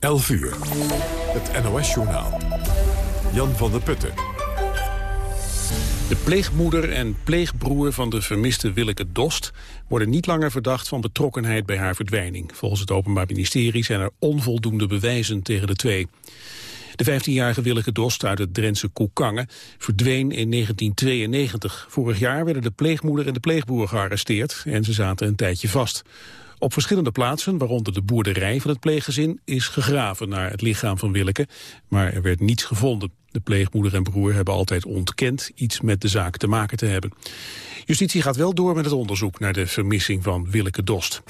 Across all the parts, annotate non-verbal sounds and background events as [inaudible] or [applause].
11 uur. Het NOS-journaal. Jan van der Putten. De pleegmoeder en pleegbroer van de vermiste Willeke Dost... worden niet langer verdacht van betrokkenheid bij haar verdwijning. Volgens het Openbaar Ministerie zijn er onvoldoende bewijzen tegen de twee. De 15-jarige Willeke Dost uit het Drentse Koekangen verdween in 1992. Vorig jaar werden de pleegmoeder en de pleegbroer gearresteerd... en ze zaten een tijdje vast. Op verschillende plaatsen, waaronder de boerderij van het pleeggezin, is gegraven naar het lichaam van Willeke, maar er werd niets gevonden. De pleegmoeder en broer hebben altijd ontkend iets met de zaak te maken te hebben. Justitie gaat wel door met het onderzoek naar de vermissing van Willeke Dost.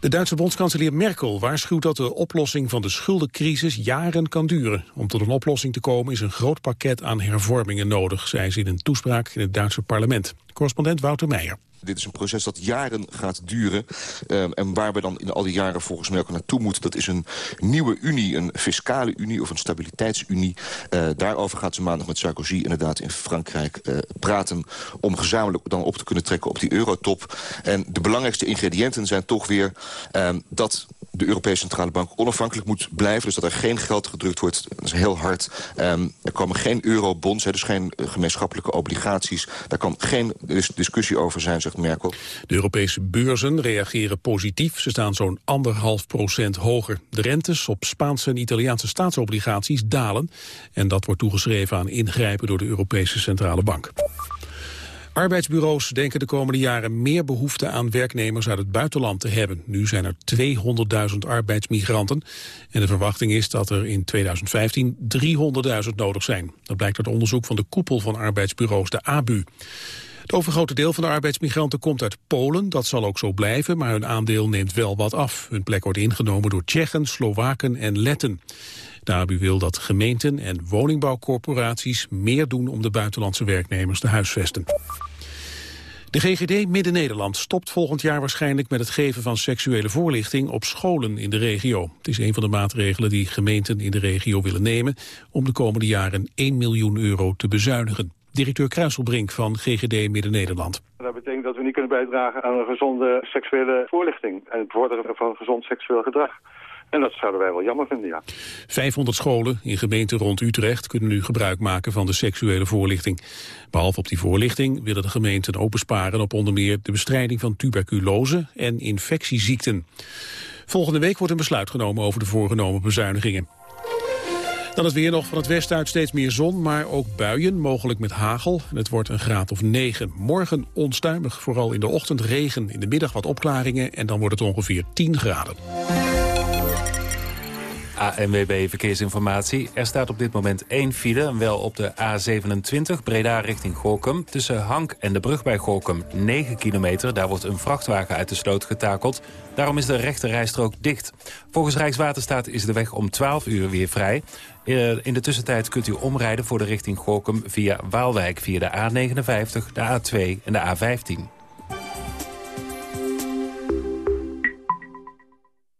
De Duitse bondskanselier Merkel waarschuwt dat de oplossing van de schuldencrisis jaren kan duren. Om tot een oplossing te komen is een groot pakket aan hervormingen nodig, zei ze in een toespraak in het Duitse parlement. Correspondent Wouter Meijer. Dit is een proces dat jaren gaat duren. Um, en waar we dan in al die jaren volgens mij ook naartoe moeten... dat is een nieuwe unie, een fiscale unie of een stabiliteitsunie. Uh, daarover gaat ze maandag met Sarkozy inderdaad in Frankrijk uh, praten... om gezamenlijk dan op te kunnen trekken op die eurotop. En de belangrijkste ingrediënten zijn toch weer um, dat de Europese Centrale Bank onafhankelijk moet blijven. Dus dat er geen geld gedrukt wordt. Dat is heel hard. Um, er komen geen eurobonds, dus geen uh, gemeenschappelijke obligaties. Daar kan geen dis discussie over zijn, zegt Merkel. De Europese beurzen reageren positief. Ze staan zo'n anderhalf procent hoger. De rentes op Spaanse en Italiaanse staatsobligaties dalen. En dat wordt toegeschreven aan ingrijpen door de Europese Centrale Bank. Arbeidsbureaus denken de komende jaren meer behoefte aan werknemers uit het buitenland te hebben. Nu zijn er 200.000 arbeidsmigranten en de verwachting is dat er in 2015 300.000 nodig zijn. Dat blijkt uit onderzoek van de koepel van arbeidsbureaus, de ABU. Het overgrote deel van de arbeidsmigranten komt uit Polen. Dat zal ook zo blijven, maar hun aandeel neemt wel wat af. Hun plek wordt ingenomen door Tsjechen, Slowaken en Letten. ABU wil dat gemeenten en woningbouwcorporaties meer doen om de buitenlandse werknemers te huisvesten. De GGD Midden-Nederland stopt volgend jaar waarschijnlijk met het geven van seksuele voorlichting op scholen in de regio. Het is een van de maatregelen die gemeenten in de regio willen nemen om de komende jaren 1 miljoen euro te bezuinigen. Directeur Kruiselbrink van GGD Midden-Nederland. Dat betekent dat we niet kunnen bijdragen aan een gezonde seksuele voorlichting en het bevorderen van gezond seksueel gedrag. En dat zouden wij wel jammer vinden, ja. 500 scholen in gemeenten rond Utrecht kunnen nu gebruik maken van de seksuele voorlichting. Behalve op die voorlichting willen de gemeenten opensparen op onder meer de bestrijding van tuberculose en infectieziekten. Volgende week wordt een besluit genomen over de voorgenomen bezuinigingen. Dan het weer nog van het westen uit steeds meer zon, maar ook buien, mogelijk met hagel. Het wordt een graad of 9. Morgen onstuimig, vooral in de ochtend regen, in de middag wat opklaringen... en dan wordt het ongeveer 10 graden. ANWB Verkeersinformatie. Er staat op dit moment één file, wel op de A27 Breda richting Gorkum. Tussen Hank en de brug bij Gorkum 9 kilometer. Daar wordt een vrachtwagen uit de sloot getakeld. Daarom is de rechte rijstrook dicht. Volgens Rijkswaterstaat is de weg om 12 uur weer vrij. Eh, in de tussentijd kunt u omrijden voor de richting Gorkum via Waalwijk... via de A59, de A2 en de A15.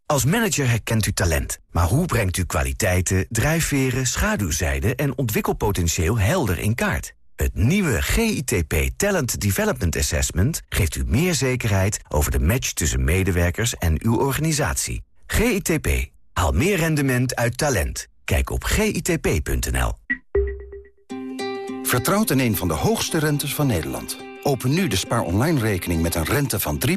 Als manager herkent u talent. Maar hoe brengt u kwaliteiten, drijfveren, schaduwzijden en ontwikkelpotentieel helder in kaart? Het nieuwe GITP Talent Development Assessment geeft u meer zekerheid over de match tussen medewerkers en uw organisatie. GITP. Haal meer rendement uit talent. Kijk op gitp.nl. Vertrouwt in een van de hoogste rentes van Nederland. Open nu de spaar online rekening met een rente van 3%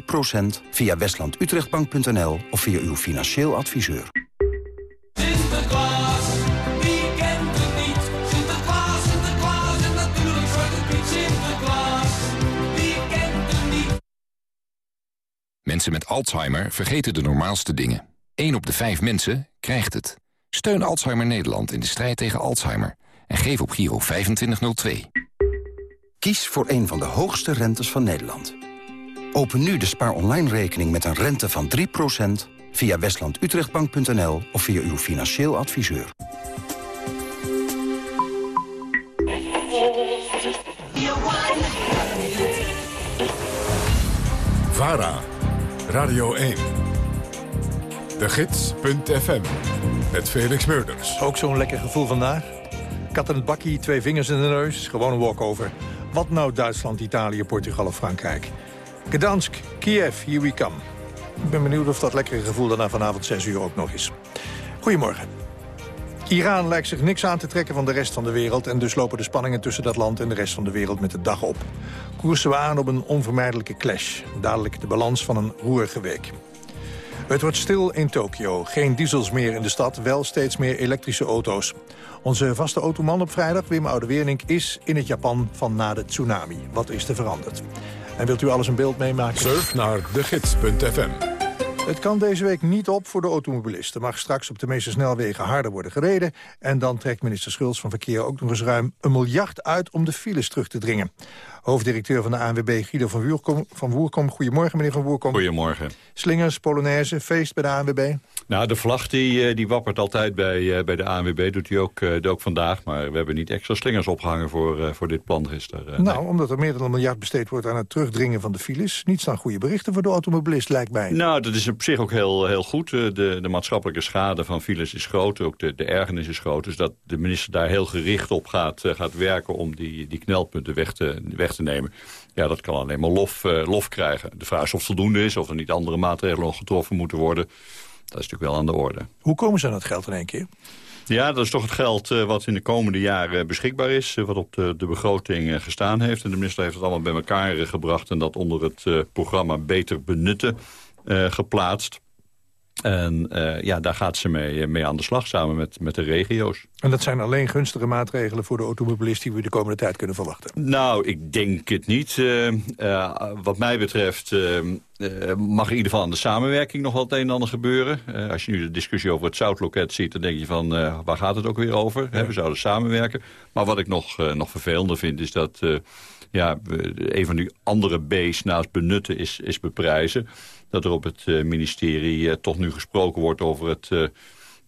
via westlandutrechtbank.nl of via uw financieel adviseur. Sinterklaas, wie kent het niet? Sinterklaas, Sinterklaas en natuurlijk Zwarte Piet Sinterklaas. Wie kent het niet? Mensen met Alzheimer vergeten de normaalste dingen. 1 op de 5 mensen krijgt het. Steun Alzheimer Nederland in de strijd tegen Alzheimer. En geef op Giro 2502. Kies voor een van de hoogste rentes van Nederland. Open nu de spaar online rekening met een rente van 3% via westlandutrechtbank.nl of via uw financieel adviseur. VARA, Radio 1. De Gids.fm, met Felix Meurders. Ook zo'n lekker gevoel vandaag. Kat in het bakkie, twee vingers in de neus, gewoon een walkover. Wat nou Duitsland, Italië, Portugal of Frankrijk? Gdansk, Kiev, here we come. Ik ben benieuwd of dat lekkere gevoel daarna vanavond 6 uur ook nog is. Goedemorgen. Iran lijkt zich niks aan te trekken van de rest van de wereld... en dus lopen de spanningen tussen dat land en de rest van de wereld met de dag op. Koersen we aan op een onvermijdelijke clash. Dadelijk de balans van een roerige week. Het wordt stil in Tokio. Geen diesels meer in de stad, wel steeds meer elektrische auto's. Onze vaste automan op vrijdag, Wim Oude-Wernink, is in het Japan van na de tsunami. Wat is er veranderd? En wilt u alles een beeld meemaken? Surf naar degids.fm. Het kan deze week niet op voor de automobilist. Er mag straks op de meeste snelwegen harder worden gereden. En dan trekt minister Schulz van Verkeer ook nog eens ruim een miljard uit om de files terug te dringen. Hoofddirecteur van de ANWB Guido van Woerkom. Van Woerkom. Goedemorgen, meneer Van Woerkom. Goedemorgen. Slingers, Polonaise, feest bij de ANWB? Nou, de vlag die, eh, die wappert altijd bij, eh, bij de ANWB. Doet hij ook, uh, ook vandaag. Maar we hebben niet extra slingers opgehangen voor, voor dit plan gisteren. nou, omdat er meer dan een miljard besteed wordt aan het terugdringen van de files. Niets dan goede berichten voor de automobilist, lijkt mij. Nou, dat is op zich ook heel, heel goed. De, de maatschappelijke schade van files is groot. Ook de, de ergernis is groot. Dus dat de minister daar heel gericht op gaat, gaat werken... om die, die knelpunten weg te, weg te nemen. Ja, dat kan alleen maar lof, lof krijgen. De vraag is of het voldoende is, of er niet andere maatregelen getroffen moeten worden. Dat is natuurlijk wel aan de orde. Hoe komen ze aan dat geld in één keer? Ja, dat is toch het geld uh, wat in de komende jaren beschikbaar is. Uh, wat op de, de begroting uh, gestaan heeft. En de minister heeft het allemaal bij elkaar gebracht... en dat onder het programma Beter Benutten geplaatst. En uh, ja, daar gaat ze mee, mee aan de slag samen met, met de regio's. En dat zijn alleen gunstige maatregelen voor de automobilist... die we de komende tijd kunnen verwachten? Nou, ik denk het niet. Uh, uh, wat mij betreft mag in ieder geval aan de samenwerking nog wel het een en ander gebeuren. als je nu de discussie over het zoutloket ziet... dan denk je van, waar gaat het ook weer over? Ja. we zouden samenwerken. Maar wat ik nog, nog vervelender vind is dat... ja, een van die andere B's naast benutten is, is beprijzen dat er op het uh, ministerie uh, toch nu gesproken wordt over het, uh,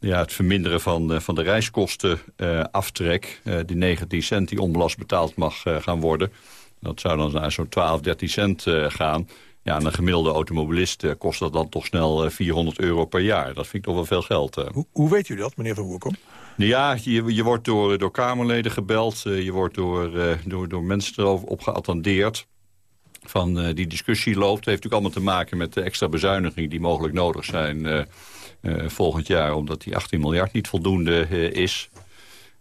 ja, het verminderen van, van de reiskostenaftrek. die 19 cent die onbelast betaald mag gaan worden. Dat zou dan naar zo'n 12, 13 cent gaan. Ja, en een gemiddelde automobilist kost dat dan toch snel 400 euro per jaar. Dat vind ik toch wel veel geld. Hoe, hoe weet u dat, meneer Van Woerkom? Ja, je, je wordt door, door Kamerleden gebeld. je wordt door, door, door mensen erover op geattendeerd van uh, die discussie loopt. Heeft natuurlijk allemaal te maken met de extra bezuinigingen... die mogelijk nodig zijn uh, uh, volgend jaar... omdat die 18 miljard niet voldoende is.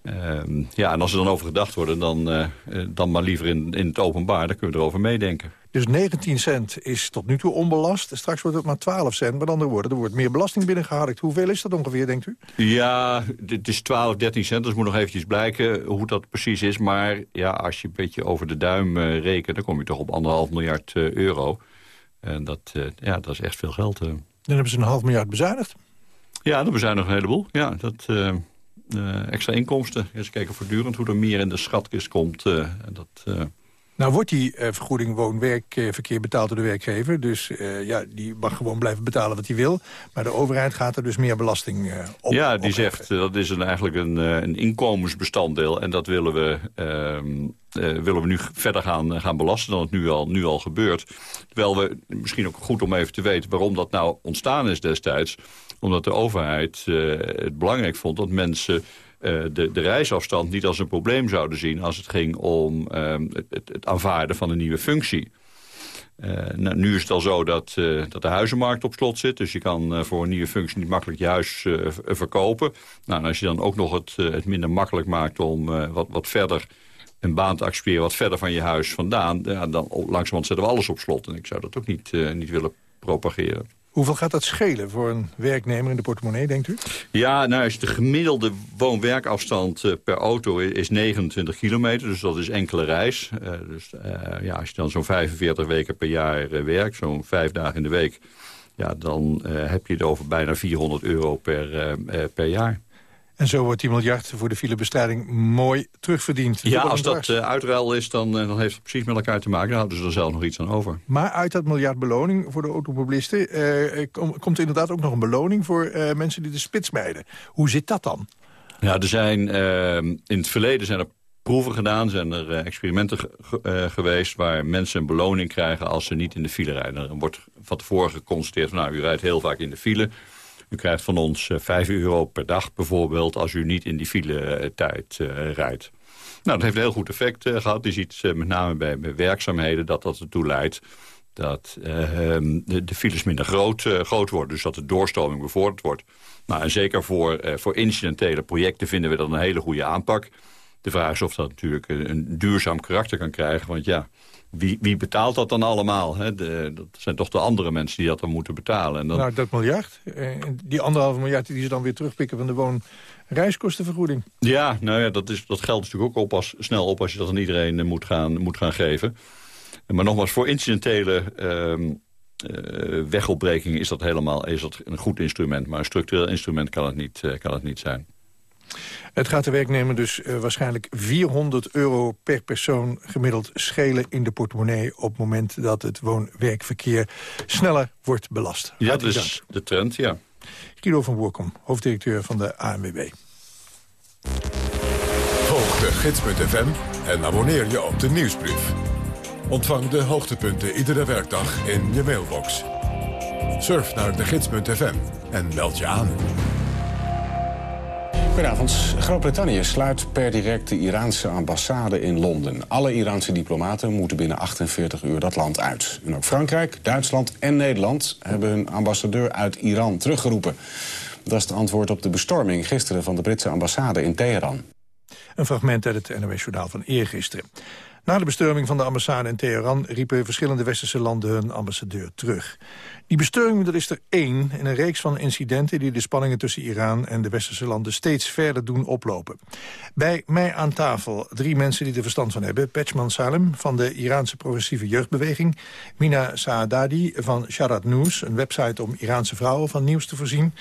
Ehm, ja, en als er dan over gedacht wordt, dan, dan maar liever in, in het openbaar. Dan kunnen we erover meedenken. Dus 19 cent is tot nu toe onbelast. Straks wordt het maar 12 cent. Met andere woorden, er wordt meer belasting binnengeharkt. Hoeveel is dat ongeveer, denkt u? Ja, het is 12, 13 cent. Dus moet nog eventjes blijken hoe dat precies is. Maar ja, als je een beetje over de duim uh, rekent... dan kom je toch op anderhalf miljard uh, euro. En dat, uh, ja, dat is echt veel geld. Dan hebben ze een half miljard bezuinigd. Ja, dan bezuinigen een heleboel. Ja, dat... extra inkomsten. Eens kijken voortdurend hoe er meer in de schatkist komt. en dat, nou wordt die uh, vergoeding woon-werkverkeer betaald door de werkgever. Dus uh, ja, die mag gewoon blijven betalen wat hij wil. Maar de overheid gaat er dus meer belasting uh, op. Ja, die zegt dat is een, eigenlijk een, een inkomensbestanddeel. En dat willen we, ehm, willen we nu verder gaan, gaan belasten dan het nu al, nu al gebeurt. Terwijl we, misschien ook goed om even te weten waarom dat nou ontstaan is destijds. Omdat de overheid het belangrijk vond dat mensen de, de reisafstand niet als een probleem zouden zien... als het ging om uh, het, het, aanvaarden van een nieuwe functie. Uh, nou, nu is het al zo dat, uh, dat de huizenmarkt op slot zit. Dus je kan voor een nieuwe functie niet makkelijk je huis verkopen. Nou, en als je dan ook nog het, het minder makkelijk maakt om wat, wat verder een baan te accepteren... wat verder van je huis vandaan, ja, dan langzamerhand zetten we alles op slot. En ik zou dat ook niet, niet willen propageren. Hoeveel gaat dat schelen voor een werknemer in de portemonnee, denkt u? Ja, nou, als de gemiddelde woon-werkafstand uh, per auto is 29 kilometer. Dus dat is enkele reis. Uh, dus uh, ja, als je dan zo'n 45 weken per jaar werkt, zo'n vijf dagen in de week... Ja, dan heb je het over bijna 400 euro per, per jaar. En zo wordt die miljard voor de filebestrijding mooi terugverdiend. Ja, als dat uh, uitruil is, dan, uh, dan heeft het precies met elkaar te maken. Dan houden ze er zelf nog iets aan over. Maar uit dat miljard beloning voor de automobilisten... Uh, kom, komt inderdaad ook nog een beloning voor mensen die de spits mijden. Hoe zit dat dan? Ja, er zijn, in het verleden zijn er proeven gedaan. Zijn er experimenten geweest waar mensen een beloning krijgen... als ze niet in de file rijden. Er wordt van tevoren geconstateerd... Van, nou, u rijdt heel vaak in de file... U krijgt van ons 5 eh, euro per dag bijvoorbeeld... als u niet in die file-tijd uh, rijdt. Nou, dat heeft een heel goed effect gehad. Je ziet met name bij, werkzaamheden dat dat ertoe leidt... dat ehm, de, files minder groot, groot worden. Dus dat de doorstroming bevorderd wordt. Nou, en zeker voor, voor incidentele projecten vinden we dat een hele goede aanpak. De vraag is of dat natuurlijk een duurzaam karakter kan krijgen. Want ja, wie, wie betaalt dat dan allemaal? Hè? De, dat zijn toch de andere mensen die dat dan moeten betalen. En dan... Nou, dat miljard. Die anderhalve miljard die ze dan weer terugpikken van de woon reiskostenvergoeding. Ja, nou ja, dat, is, dat geldt natuurlijk ook op als, snel op als je dat aan iedereen moet gaan, moet gaan geven. Maar nogmaals, voor incidentele uh, uh, wegopbrekingen is dat helemaal is dat een goed instrument. Maar een structureel instrument kan het niet, uh, kan het niet zijn. Het gaat de werknemer dus uh, waarschijnlijk 400 euro per persoon gemiddeld schelen in de portemonnee... op het moment dat het woon-werkverkeer sneller wordt belast. Ja, dat is de trend, ja. Guido van Boerkom, hoofddirecteur van de ANWB. Volg de gids.fm en abonneer je op de nieuwsbrief. Ontvang de hoogtepunten iedere werkdag in je mailbox. Surf naar de gids.fm en meld je aan. Goedenavond. Groot-Brittannië sluit per direct de Iraanse ambassade in Londen. Alle Iraanse diplomaten moeten binnen 48 uur dat land uit. En ook Frankrijk, Duitsland en Nederland hebben hun ambassadeur uit Iran teruggeroepen. Dat is het antwoord op de bestorming gisteren van de Britse ambassade in Teheran. Een fragment uit het NOS-journaal van eergisteren. Na de bestorming van de ambassade in Teheran riepen verschillende westerse landen hun ambassadeur terug. Die bestorming is er één in een reeks van incidenten die de spanningen tussen Iran en de westerse landen steeds verder doen oplopen. Bij mij aan tafel drie mensen die er verstand van hebben. Pechman Salem van de Iraanse progressieve jeugdbeweging. Mina Saadadi van Sharat News, een website om Iraanse vrouwen van nieuws te voorzien.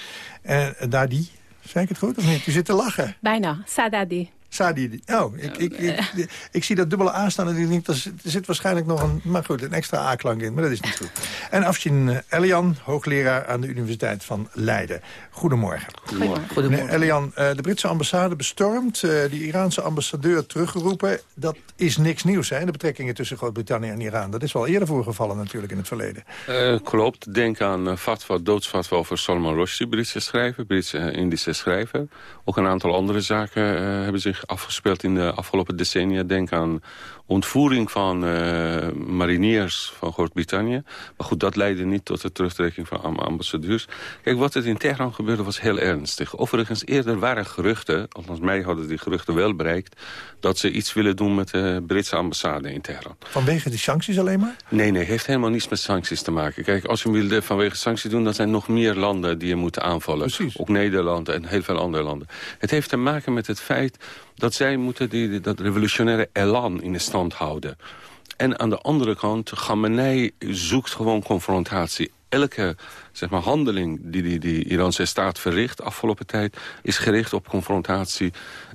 En Dadi, zei ik het goed of niet? Je zit te lachen. Bijna, Saadadi. Sadi. Oh, ik, ik, ik, ik, zie dat dubbele A staan en ik denk, er zit waarschijnlijk nog een, maar goed, een extra A-klank in, maar dat is niet goed. En Afshin Elian, hoogleraar aan de Universiteit van Leiden. Goedemorgen. Goedemorgen. Goedemorgen. Elian, de Britse ambassade bestormd, de Iraanse ambassadeur teruggeroepen. Dat is niks nieuws, hè, de betrekkingen tussen Groot-Brittannië en Iran. Dat is wel eerder voorgevallen natuurlijk in het verleden. Uh, klopt. Denk aan fatwa, doodsfatwa over Salman Rushdie, Britse schrijver, Britse uh, Indische schrijver. Ook een aantal andere zaken hebben zich afgespeeld in de afgelopen decennia. Denk aan ontvoering van uh, mariniers van Groot-Brittannië. Maar goed, dat leidde niet tot de terugtrekking van ambassadeurs. Kijk, wat er in Teheran gebeurde was heel ernstig. Overigens, eerder waren geruchten, althans mij hadden die geruchten wel bereikt... dat ze iets willen doen met de Britse ambassade in Teheran. Vanwege die sancties alleen maar? Nee, nee, heeft helemaal niets met sancties te maken. Kijk, als je wil vanwege sancties doen, dan zijn nog meer landen die je moeten aanvallen. Precies. Ook Nederland en heel veel andere landen. Het heeft te maken met het feit dat zij moeten die, dat revolutionaire elan in de stand houden. En aan de andere kant, Khamenei zoekt gewoon confrontatie. Elke zeg maar, handeling die, die die Iraanse staat verricht afgelopen tijd... is gericht op confrontatie.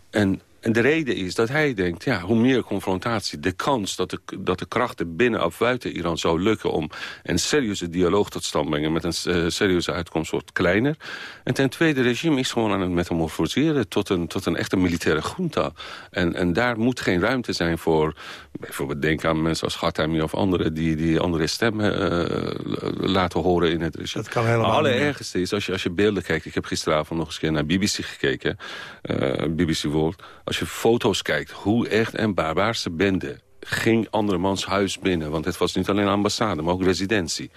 En en de reden is dat hij denkt, ja, hoe meer confrontatie... de kans dat de, dat de krachten binnen of buiten Iran zou lukken... om een serieuze dialoog tot stand brengen met een uh, serieuze uitkomst wordt kleiner. En ten tweede, het regime is gewoon aan het metamorfoseren... tot een, tot een echte militaire junta. En, en daar moet geen ruimte zijn voor... bijvoorbeeld denk aan mensen als Khatami of anderen... die, die andere stemmen uh, laten horen in het regime. Dat kan helemaal maar allerergste is, als je, als je beelden kijkt... ik heb gisteravond nog eens keer naar BBC gekeken, uh, BBC World als je foto's kijkt, hoe echt een barbaarse bende ging andermans huis binnen. Want het was niet alleen ambassade, maar ook residentie.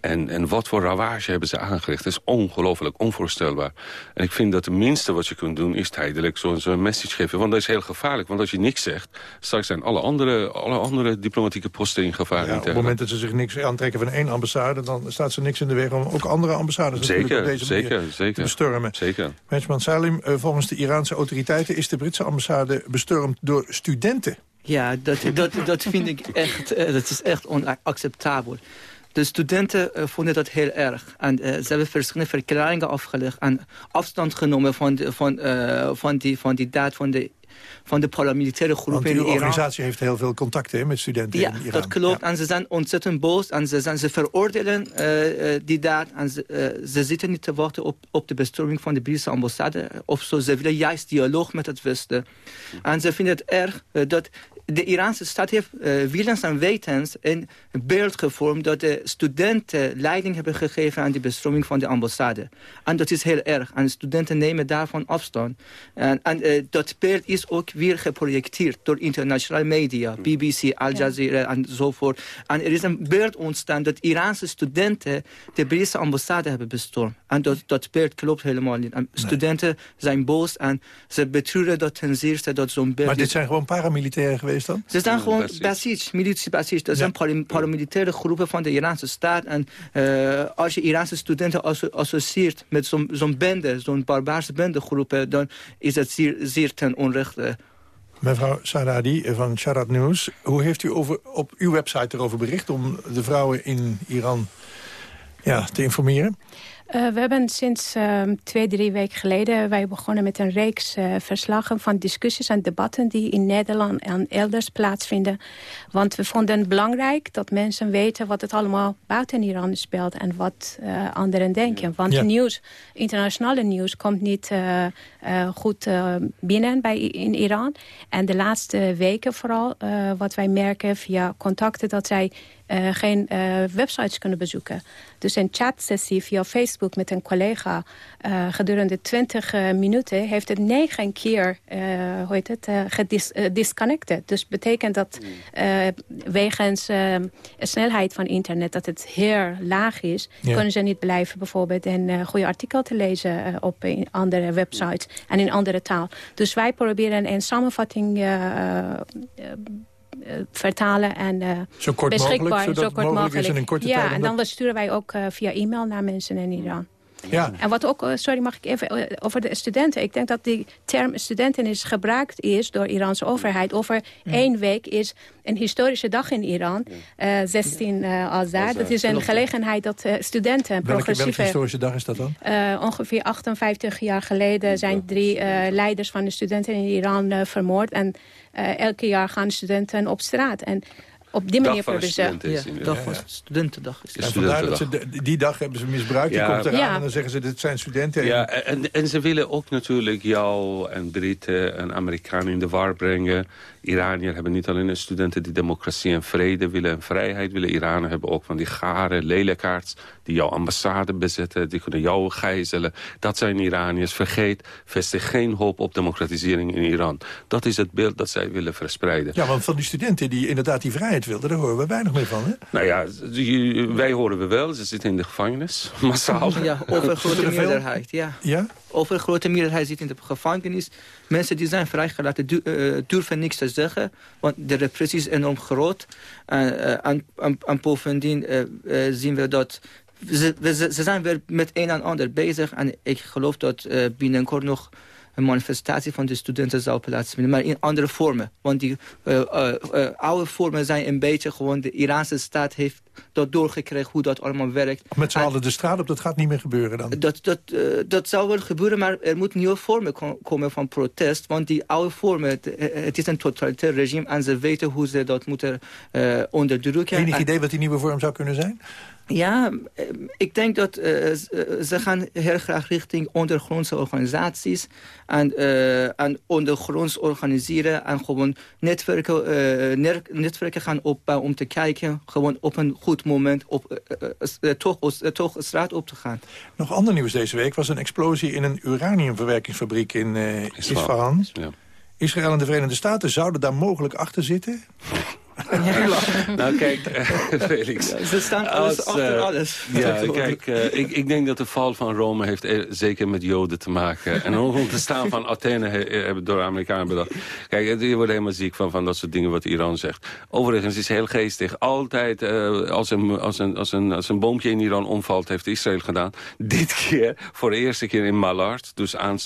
En, en wat voor ravage hebben ze aangericht. Dat is ongelooflijk, onvoorstelbaar. En ik vind dat het minste wat je kunt doen... is tijdelijk zo'n zo message geven. Want dat is heel gevaarlijk. Want als je niks zegt... straks zijn alle andere, alle andere diplomatieke posten in gevaar. Ja, op het moment dat ze zich niks aantrekken van één ambassade... dan staat ze niks in de weg om ook andere ambassades zeker, op deze zeker, manier zeker, te bestormen. Zeker. Menschman Salim, volgens de Iraanse autoriteiten... is de Britse ambassade bestormd door studenten. Ja, dat, dat, dat vind ik echt, dat is echt onacceptabel. De studenten uh, vonden dat heel erg. En uh, ze hebben verschillende verklaringen afgelegd en afstand genomen van, de, van, uh, van, die, van die daad van de, van de paramilitaire groepen in Iran. de organisatie heeft heel veel contacten met studenten ja, in Iran. dat klopt. Ja. En ze zijn ontzettend boos en ze, zijn, ze veroordelen die daad. En ze, ze zitten niet te wachten op, op de bestorming van de Britse ambassade. Of zo. Ze willen juist dialoog met het Westen. En ze vinden het erg dat de Iraanse staat heeft uh, willens en wetens een beeld gevormd... dat de studenten leiding hebben gegeven aan de bestroming van de ambassade. En dat is heel erg. En studenten nemen daarvan afstand. En, en uh, dat beeld is ook weer geprojecteerd door internationale media. BBC, Al Jazeera en enzovoort. En er is een beeld ontstaan dat Iraanse studenten... de Britse ambassade hebben bestormd. En dat, dat beeld klopt helemaal niet. En studenten zijn boos en ze betreuren dat ten zeerste dat zo'n beeld... Maar dit zijn gewoon paramilitairen geweest dan? Ze zijn gewoon Basij, militie Basij. Dat zijn param paramilitaire groepen van de Iraanse staat. En uh, als je Iraanse studenten asso associeert met zo'n zo'n bende, zo'n barbaarse bendegroepen... dan is dat zeer, zeer ten onrechte. Mevrouw Saradi van Sharat News, hoe heeft u over, op uw website erover bericht... om de vrouwen in Iran ja, te informeren? Uh, we hebben sinds uh, twee, drie weken geleden... wij begonnen met een reeks uh, verslagen van discussies en debatten... die in Nederland en elders plaatsvinden. Want we vonden het belangrijk dat mensen weten... wat het allemaal buiten Iran speelt en wat anderen denken. Want ja. nieuws, internationale nieuws komt niet goed binnen bij, in Iran. En de laatste weken vooral, wat wij merken via contacten... dat zij uh, geen uh, websites kunnen bezoeken. Dus een chatsessie via Facebook met een collega uh, gedurende 20 minuten heeft het negen keer hoe heet het, gedisconnected. Dus betekent dat wegens snelheid van internet dat het heel laag is, ja. kunnen ze niet blijven bijvoorbeeld een goede artikel te lezen op andere websites en in andere taal. Dus wij proberen een samenvatting vertalen en uh, zo kort beschikbaar. Mogelijk, zo kort mogelijk, mogelijk. is in een korte ja, en dan sturen wij ook uh, via e-mail naar mensen in Iran. Ja. En wat ook, sorry mag ik even, over de studenten. Ik denk dat die term studenten is gebruikt is door de Iraanse overheid. Over ja. één week is een historische dag in Iran. Uh, 16 uh, Azar. Dat is een gelegenheid dat uh, studenten... Welke, progressieve, welke historische dag is dat dan? Ongeveer 58 jaar geleden zijn drie leiders van de studenten in Iran vermoord. En elke jaar gaan studenten op straat. En op die manier proberen ze... Ja, dag van studentendag. Is en vandaar dat ze de, die dag hebben ze misbruikt. Ja. Die komt eraan ja. en dan zeggen ze, dit zijn studenten. Ja, en, en ze willen ook natuurlijk jou en Britten en Amerikanen in de war brengen. Iraniërs hebben niet alleen studenten die democratie en vrede willen en vrijheid willen. Iranen hebben ook van die garen, lelijkaards die jouw ambassade bezetten. Die kunnen jou gijzelen. Dat zijn Iraniërs. Vergeet, vestig geen hoop op democratisering in Iran. Dat is het beeld dat zij willen verspreiden. Ja, want van die studenten die inderdaad die vrijheid wilden, daar horen we weinig meer van, hè? Nou ja, wij horen we wel. Ze zitten in de gevangenis, [laughs] massaal. Ja, over grote meerderheid, ja. Ja? Over een grote meerderheid zit in de gevangenis. Mensen die zijn vrijgelaten du uh, durven niks te zeggen. Want de repressie is enorm groot. En, uh, en, en, en bovendien uh, zien we dat... Ze, ze, ze, zijn weer met een en ander bezig. En ik geloof dat binnenkort nog een manifestatie van de studenten zou plaatsvinden. Maar in andere vormen. Want die uh, uh, uh, oude vormen zijn een beetje gewoon... de Iraanse staat heeft dat doorgekregen hoe dat allemaal werkt. Met z'n allen de straat op, dat gaat niet meer gebeuren dan? Dat, dat, dat zou wel gebeuren, maar er moeten nieuwe vormen komen van protest. Want die oude vormen, het, het is een totalitair regime... en ze weten hoe ze dat moeten onderdrukken. Enig idee wat die nieuwe vorm zou kunnen zijn? Ja, ik denk dat uh, ze gaan heel graag richting ondergrondse organisaties en, uh, en ondergronds organiseren en gewoon netwerken, uh, netwerken gaan opbouwen om te kijken, gewoon op een goed moment op, toch, toch straat op te gaan. Nog ander nieuws deze week was een explosie in een uraniumverwerkingsfabriek in Isfahan. Ja. Israël en de Verenigde Staten zouden daar mogelijk achter zitten. [laughs] Ja. nou kijk, [laughs] Felix. Ja, ze staan alles als, achter uh, alles. Ja, kijk, uh, ik, ik denk dat de val van Rome heeft e zeker met Joden te maken. En ook het staan van Athene hebben door de Amerikanen bedacht. Kijk, je wordt helemaal ziek van, van dat soort dingen wat Iran zegt. Overigens is heel geestig. Altijd uh, als, een, als, een, als, een, als een boompje in Iran omvalt, heeft Israël gedaan. Dit keer, voor de eerste keer in Malard, dus aan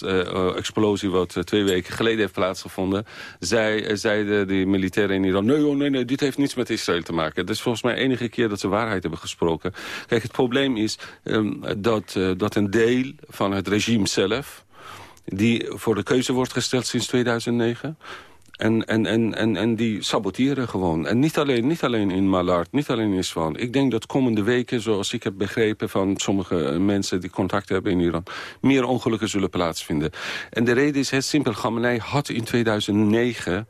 explosie wat twee weken geleden heeft plaatsgevonden, zei, zeiden de militairen in Iran, nee, oh, nee, nee, dit heeft niets met Israël te maken. Het is volgens mij de enige keer dat ze waarheid hebben gesproken. Kijk, het probleem is um, dat, uh, dat een deel van het regime zelf... die voor de keuze wordt gesteld sinds 2009 En, en, en, en, en die saboteren gewoon. En niet alleen, niet alleen in Malard, niet alleen in Isfahan. Ik denk dat komende weken, zoals ik heb begrepen... van sommige mensen die contact hebben in Iran... meer ongelukken zullen plaatsvinden. En de reden is heel simpel. Khamenei had in 2009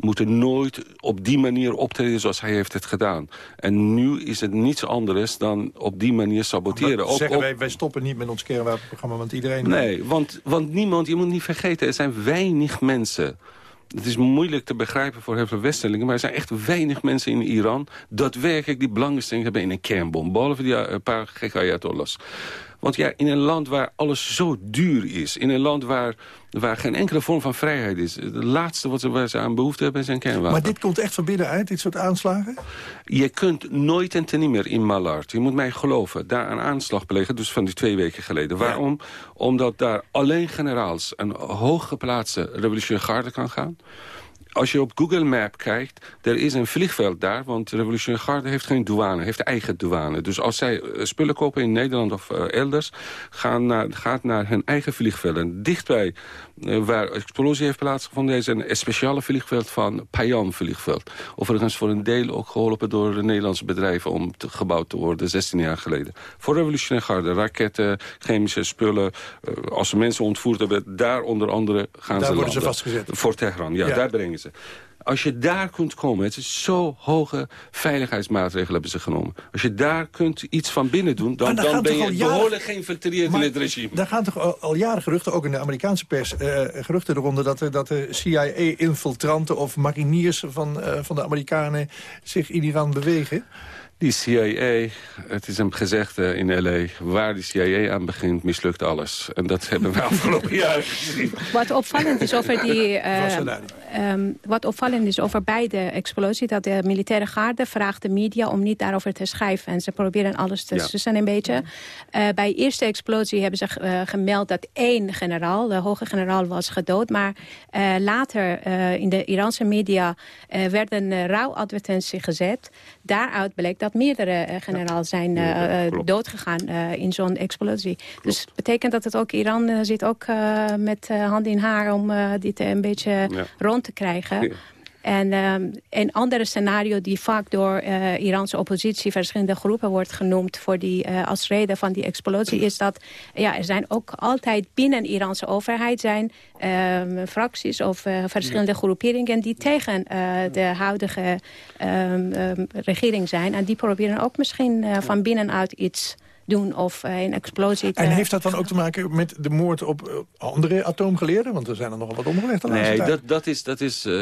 moeten nooit op die manier optreden zoals hij heeft het gedaan. En nu is het niets anders dan op die manier saboteren. Maar zeggen op- wij, wij stoppen niet met ons kernwapenprogramma, want iedereen... Nee, want, want niemand, je moet niet vergeten, er zijn weinig mensen... Het is moeilijk te begrijpen voor heel veel Westerlingen... maar er zijn echt weinig mensen in Iran... daadwerkelijk die belangstelling hebben in een kernbom. Behalve die eh, paar gekke ayatollahs. Want ja, in een land waar alles zo duur is... in een land waar, waar geen enkele vorm van vrijheid is... het laatste wat ze, waar ze aan behoefte hebben zijn kernwapens. Maar dit komt echt van binnenuit, dit soort aanslagen? Je kunt nooit en ten meer in Malard, je moet mij geloven, daar een aanslag plegen, dus van die twee weken geleden. Waarom? Omdat daar alleen generaals en hooggeplaatste revolutionaire garde kan gaan. Als je op Google Map kijkt, er is een vliegveld daar... want de revolutionaire garde heeft geen douane, heeft eigen douane. Dus als zij eh, spullen kopen in Nederland of eh, elders... Gaan naar, gaat naar hun eigen vliegveld. En dichtbij eh, waar explosie heeft plaatsgevonden... is een speciale vliegveld van Payam vliegveld. Overigens voor een deel ook geholpen door de Nederlandse bedrijven... om te, gebouwd te worden, 16 jaar geleden. Voor revolutionaire garde, raketten, chemische spullen. als ze mensen ontvoerd hebben, daar onder andere gaan Daar ze worden ze vastgezet. Voor Teheran, ja, Ja. daar brengen Als je daar kunt komen, het is zo hoge veiligheidsmaatregelen hebben ze genomen. Als je daar kunt iets van binnen doen, dan, dan ben je jaren- behoorlijk geïnfiltreerd in het regime. Daar gaan toch al, jaren geruchten, ook in de Amerikaanse pers... eh, geruchten eronder dat, er- dat de CIA-infiltranten of mariniers van, eh, van de Amerikanen... zich in Iran bewegen? Die CIA, het is een gezegde in L.A. waar die CIA aan begint, mislukt alles. En dat hebben we [laughs] afgelopen jaren gezien. Wat opvallend is over die... [laughs] eh, ehm, wat opvallend is over beide explosies... dat de militaire garde vraagt de media om niet daarover te schrijven. En ze proberen alles te Ja. sussen een beetje. Eh, bij de eerste explosie hebben ze eh, gemeld dat één generaal... de hoge generaal was gedood. Maar eh, later eh, in de Iraanse media eh, werden uh, rouwadvertenties gezet. Daaruit bleek dat meerdere eh, generaals zijn eh, eh, doodgegaan in zo'n explosie. Dus betekent dat het ook Iran zit ook met hand in haar... om dit een beetje rond te krijgen. En ehm, een ander scenario die vaak door eh Iraanse oppositie... verschillende groepen wordt genoemd voor die, eh, als reden van die explosie... is dat ja, er zijn ook altijd binnen de Iraanse overheid... zijn ehm, fracties of eh, verschillende groeperingen... die tegen de huidige ehm, regering zijn. En die proberen ook misschien van binnenuit iets doen of eh, een explosie te... En heeft dat dan ook te maken met de moord op eh, andere atoomgeleerden? Want er zijn er nogal wat omgelegd Nee, dat, dat is, dat is eh,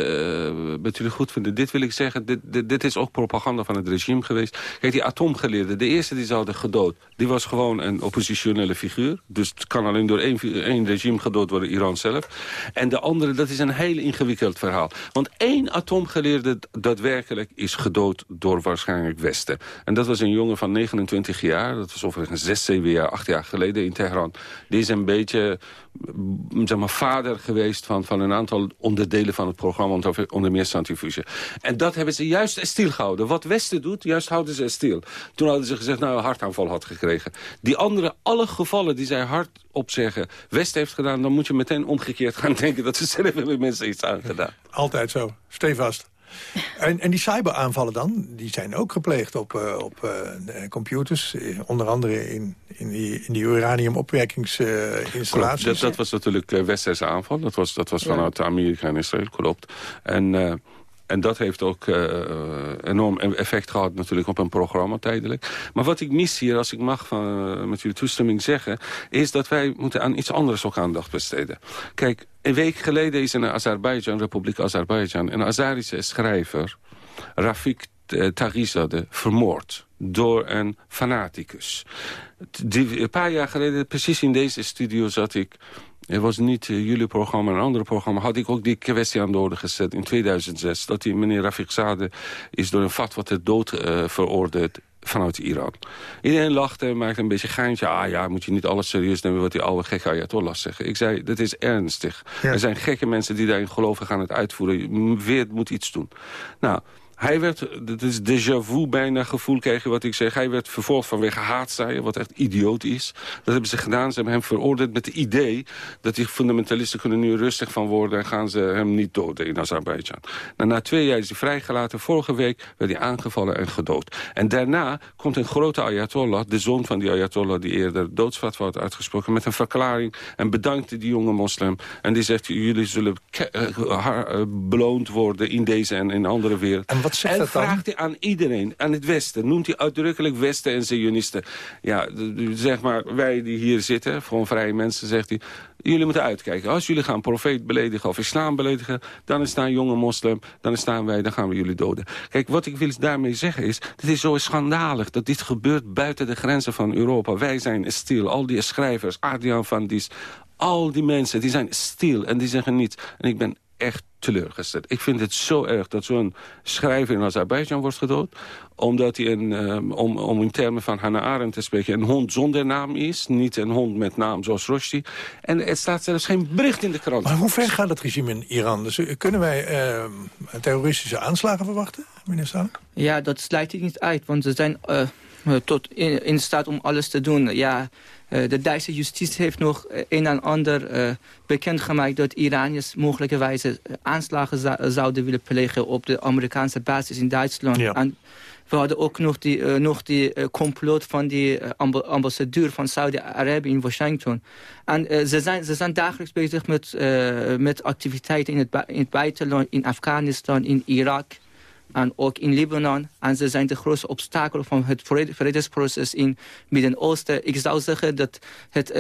natuurlijk goed vinden. Dit wil ik zeggen, dit, dit, dit is ook propaganda van het regime geweest. Kijk, die atoomgeleerde, de eerste die ze hadden gedood... die was gewoon een oppositionele figuur. Dus het kan alleen door één, één regime gedood worden, Iran zelf. En de andere, dat is een heel ingewikkeld verhaal. Want één atoomgeleerde daadwerkelijk is gedood door waarschijnlijk Westen. En dat was een jongen van 29 jaar. Dat was overigens zes, zeven jaar, acht jaar geleden in Teheran. Die is een beetje mm, zeg maar, vader geweest van, van een aantal onderdelen van het programma, onder, meer centrifuge. En dat hebben ze juist stilgehouden. Wat Westen doet, juist houden ze stil. Toen hadden ze gezegd, nou, een hartaanval had gekregen. Die andere, alle gevallen die zij hardop zeggen, Westen heeft gedaan, dan moet je meteen omgekeerd gaan [laughs] denken dat ze zelf hebben mensen iets aangedaan. Altijd zo, stevast. [laughs] En, en die cyberaanvallen dan, die zijn ook gepleegd op, eh, op eh, computers. eh, onder andere in, in die, in die uraniumopwekkingsinstallaties. Klopt, dat, dat was natuurlijk westerse aanval. Dat was, dat was vanuit Amerika en Israël, klopt. En, en dat heeft ook uh, enorm effect gehad natuurlijk op een programma tijdelijk. Maar wat ik mis hier, als ik mag van, met jullie toestemming zeggen... is dat wij moeten aan iets anders ook aandacht besteden. Kijk, een week geleden is in Azerbeidzjan, Republiek Azerbeidzjan... een Azarische schrijver, Rafik Tagizadeh, vermoord door een fanaticus. Een paar jaar geleden, precies in deze studio zat ik... Het was niet uh, jullie programma, een ander programma. Had ik ook die kwestie aan de orde gezet in 2006. Dat die meneer Rafik Zadeh is door een fatwa ter dood uh, veroordeeld vanuit Iran. Iedereen lachte en maakte een beetje geintje. Ah ja, moet je niet alles serieus nemen wat die oude gekke ayatollahs zeggen. Ik zei, dat is ernstig. Ja. Er zijn gekke mensen die daarin geloven gaan het uitvoeren. Weer moet iets doen. Nou, Hij werd, dat is déjà vu bijna gevoel kreeg wat ik zeg. Hij werd vervolgd vanwege haatstaaien, wat echt idioot is. Dat hebben ze gedaan. Ze hebben hem veroordeeld met het idee... dat die fundamentalisten kunnen nu rustig van worden... en gaan ze hem niet doden in Azerbeidzjan. Nou, na twee jaar is hij vrijgelaten. Vorige week werd hij aangevallen en gedood. En daarna komt een grote ayatollah, de zoon van die ayatollah... die eerder doodsfatwa had uitgesproken, met een verklaring... en bedankte die jonge moslim. En die zegt, jullie zullen uh, beloond worden in deze en in andere wereld. Wat zegt en dat dan? vraagt hij aan iedereen, aan het Westen. Noemt hij uitdrukkelijk Westen en Zionisten. Ja, zeg maar, wij die hier zitten, gewoon vrije mensen, zegt hij... Jullie moeten uitkijken. Als jullie gaan profeet beledigen of islam beledigen... dan is daar een jonge moslim, dan staan wij, dan gaan we jullie doden. Kijk, wat ik wil daarmee zeggen is... het is zo schandalig dat dit gebeurt buiten de grenzen van Europa. Wij zijn stil, al die schrijvers, Adriaan van Dies... al die mensen, die zijn stil en die zeggen niets. En ik ben echt teleurgesteld. Ik vind het zo erg dat zo'n schrijver in Azerbeidzjan wordt gedood. Omdat hij, een, um, om, om in termen van Hannah Arendt te spreken... een hond zonder naam is. Niet een hond met naam zoals Rushdie. En het staat zelfs geen bericht in de krant. Maar hoe ver gaat het regime in Iran? Dus, uh, kunnen wij uh, terroristische aanslagen verwachten, meneer Staan? Ja, dat sluit ik niet uit. Want ze zijn uh, tot in, in staat om alles te doen. Ja, de Duitse justitie heeft nog een en ander uh, bekendgemaakt... dat Iraniërs mogelijkerwijze aanslagen zou, zouden willen plegen... op de Amerikaanse basis in Duitsland. Ja. En we hadden ook nog die, uh, nog die complot van die ambassadeur van Saudi-Arabië in Washington. En ze, zijn, ze zijn dagelijks bezig met, met activiteiten in het, in het buitenland... in Afghanistan, in Irak en ook in Libanon. En ze zijn de grootste obstakel van het vredesproces in het Midden-Oosten. Ik zou zeggen dat het, uh,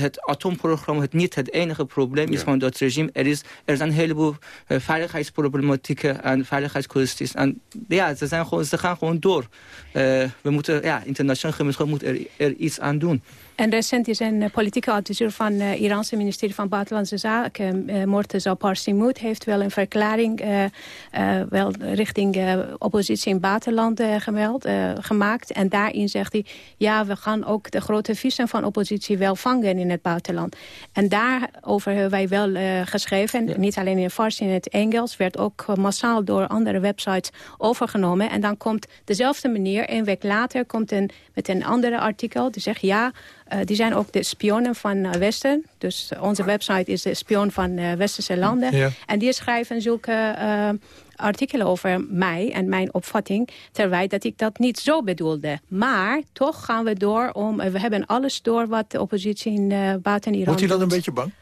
het atoomprogramma het niet het enige probleem is van dat regime. Er, is, er zijn een heleboel uh, veiligheidsproblematieken en veiligheidskwesties. En ja, ze, zijn gewoon, ze gaan gewoon door. we moeten, ja, internationaal gemeenschap moet er, er iets aan doen. En recent is een politieke adviseur van het uh, Iraanse ministerie van Buitenlandse Zaken, uh, Morteza Parsimut, heeft wel een verklaring wel richting oppositie in buitenland gemeld, gemaakt. En daarin zegt hij, ja, we gaan ook de grote visie van oppositie wel vangen in het buitenland. En daarover hebben wij wel geschreven, ja. niet alleen in Fars, in het Engels, werd ook massaal door andere websites overgenomen. En dan komt dezelfde manier, een week later, komt een, met een andere artikel, die zegt, ja, die zijn ook de spionnen van uh, Westen. Dus uh, onze website is de spion van Westerse landen. Ja. En die schrijven zulke artikelen over mij en mijn opvatting... terwijl dat ik dat niet zo bedoelde. Maar toch gaan we door om... we hebben alles door wat de oppositie in buiten Iran Wordt u dan een beetje bang?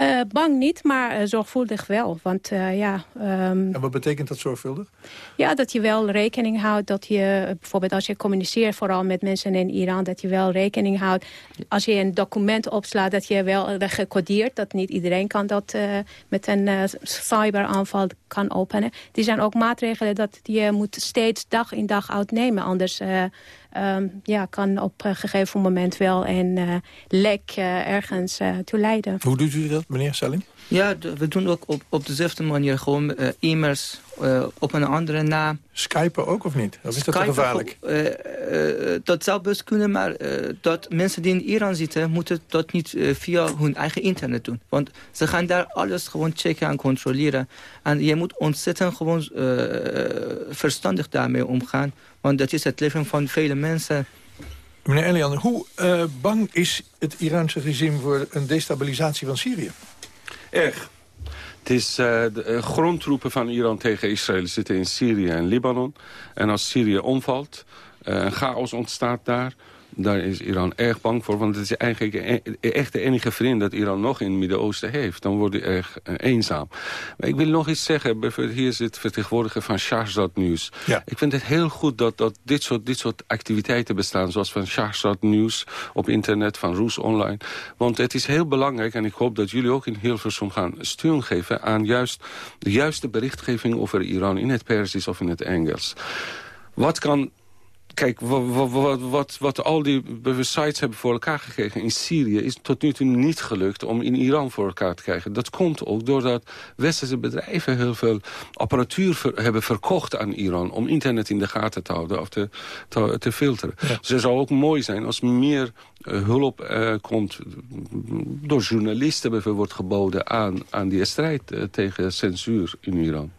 Uh, bang niet, maar uh, zorgvuldig wel. Want, uh, ja, um, en wat betekent dat zorgvuldig? Ja, dat je wel rekening houdt. Dat je bijvoorbeeld als je communiceert, vooral met mensen in Iran... dat je wel rekening houdt. Als je een document opslaat, dat je wel gecodeerd... dat niet iedereen kan dat met een cyberaanval kan openen. Die zijn ook maatregelen dat je moet steeds dag in dag uitnemen. Anders... Um, ja, kan op een gegeven moment wel een uh, lek uh, ergens uh, toe leiden. Hoe doet u dat, meneer Selling? Ja, we doen ook op, op dezelfde manier gewoon e-mails op een andere naam. Skypen ook of niet? Of is dat gevaarlijk? dat zou best kunnen, maar dat mensen die in Iran zitten... moeten dat niet via hun eigen internet doen. Want ze gaan daar alles gewoon checken en controleren. En je moet ontzettend gewoon verstandig daarmee omgaan. Want dat is het leven van vele mensen. Meneer Elian, hoe uh, bang is het Iraanse regime voor een destabilisatie van Syrië? Erg. Het is uh, de uh, grondtroepen van Iran tegen Israël zitten in Syrië en Libanon. En als Syrië omvalt, uh, chaos ontstaat daar... Daar is Iran erg bang voor, want het is eigenlijk echt de enige vriend dat Iran nog in het Midden-Oosten heeft. Dan wordt hij erg uh, eenzaam. Maar ik wil nog iets zeggen. Bijvoorbeeld hier zit vertegenwoordiger van Shahrzad Nieuws. Ja. Ik vind het heel goed dat, dat dit, soort, dit soort activiteiten bestaan, zoals van Shahrzad Nieuws op internet, van Roes Online. Want het is heel belangrijk, en ik hoop dat jullie ook in Hilversum gaan steun geven aan juist de juiste berichtgeving over Iran in het Persisch of in het Engels. Wat kan Kijk, wat, wat, wat, wat, al die sites hebben voor elkaar gekregen in Syrië... is tot nu toe niet gelukt om in Iran voor elkaar te krijgen. Dat komt ook doordat westerse bedrijven heel veel apparatuur ver, hebben verkocht aan Iran... om internet in de gaten te houden of te, te, te filteren. Ja. Dus het zou ook mooi zijn als meer uh, hulp uh, komt... door journalisten bijvoorbeeld wordt geboden aan, aan die strijd uh, tegen censuur in Iran.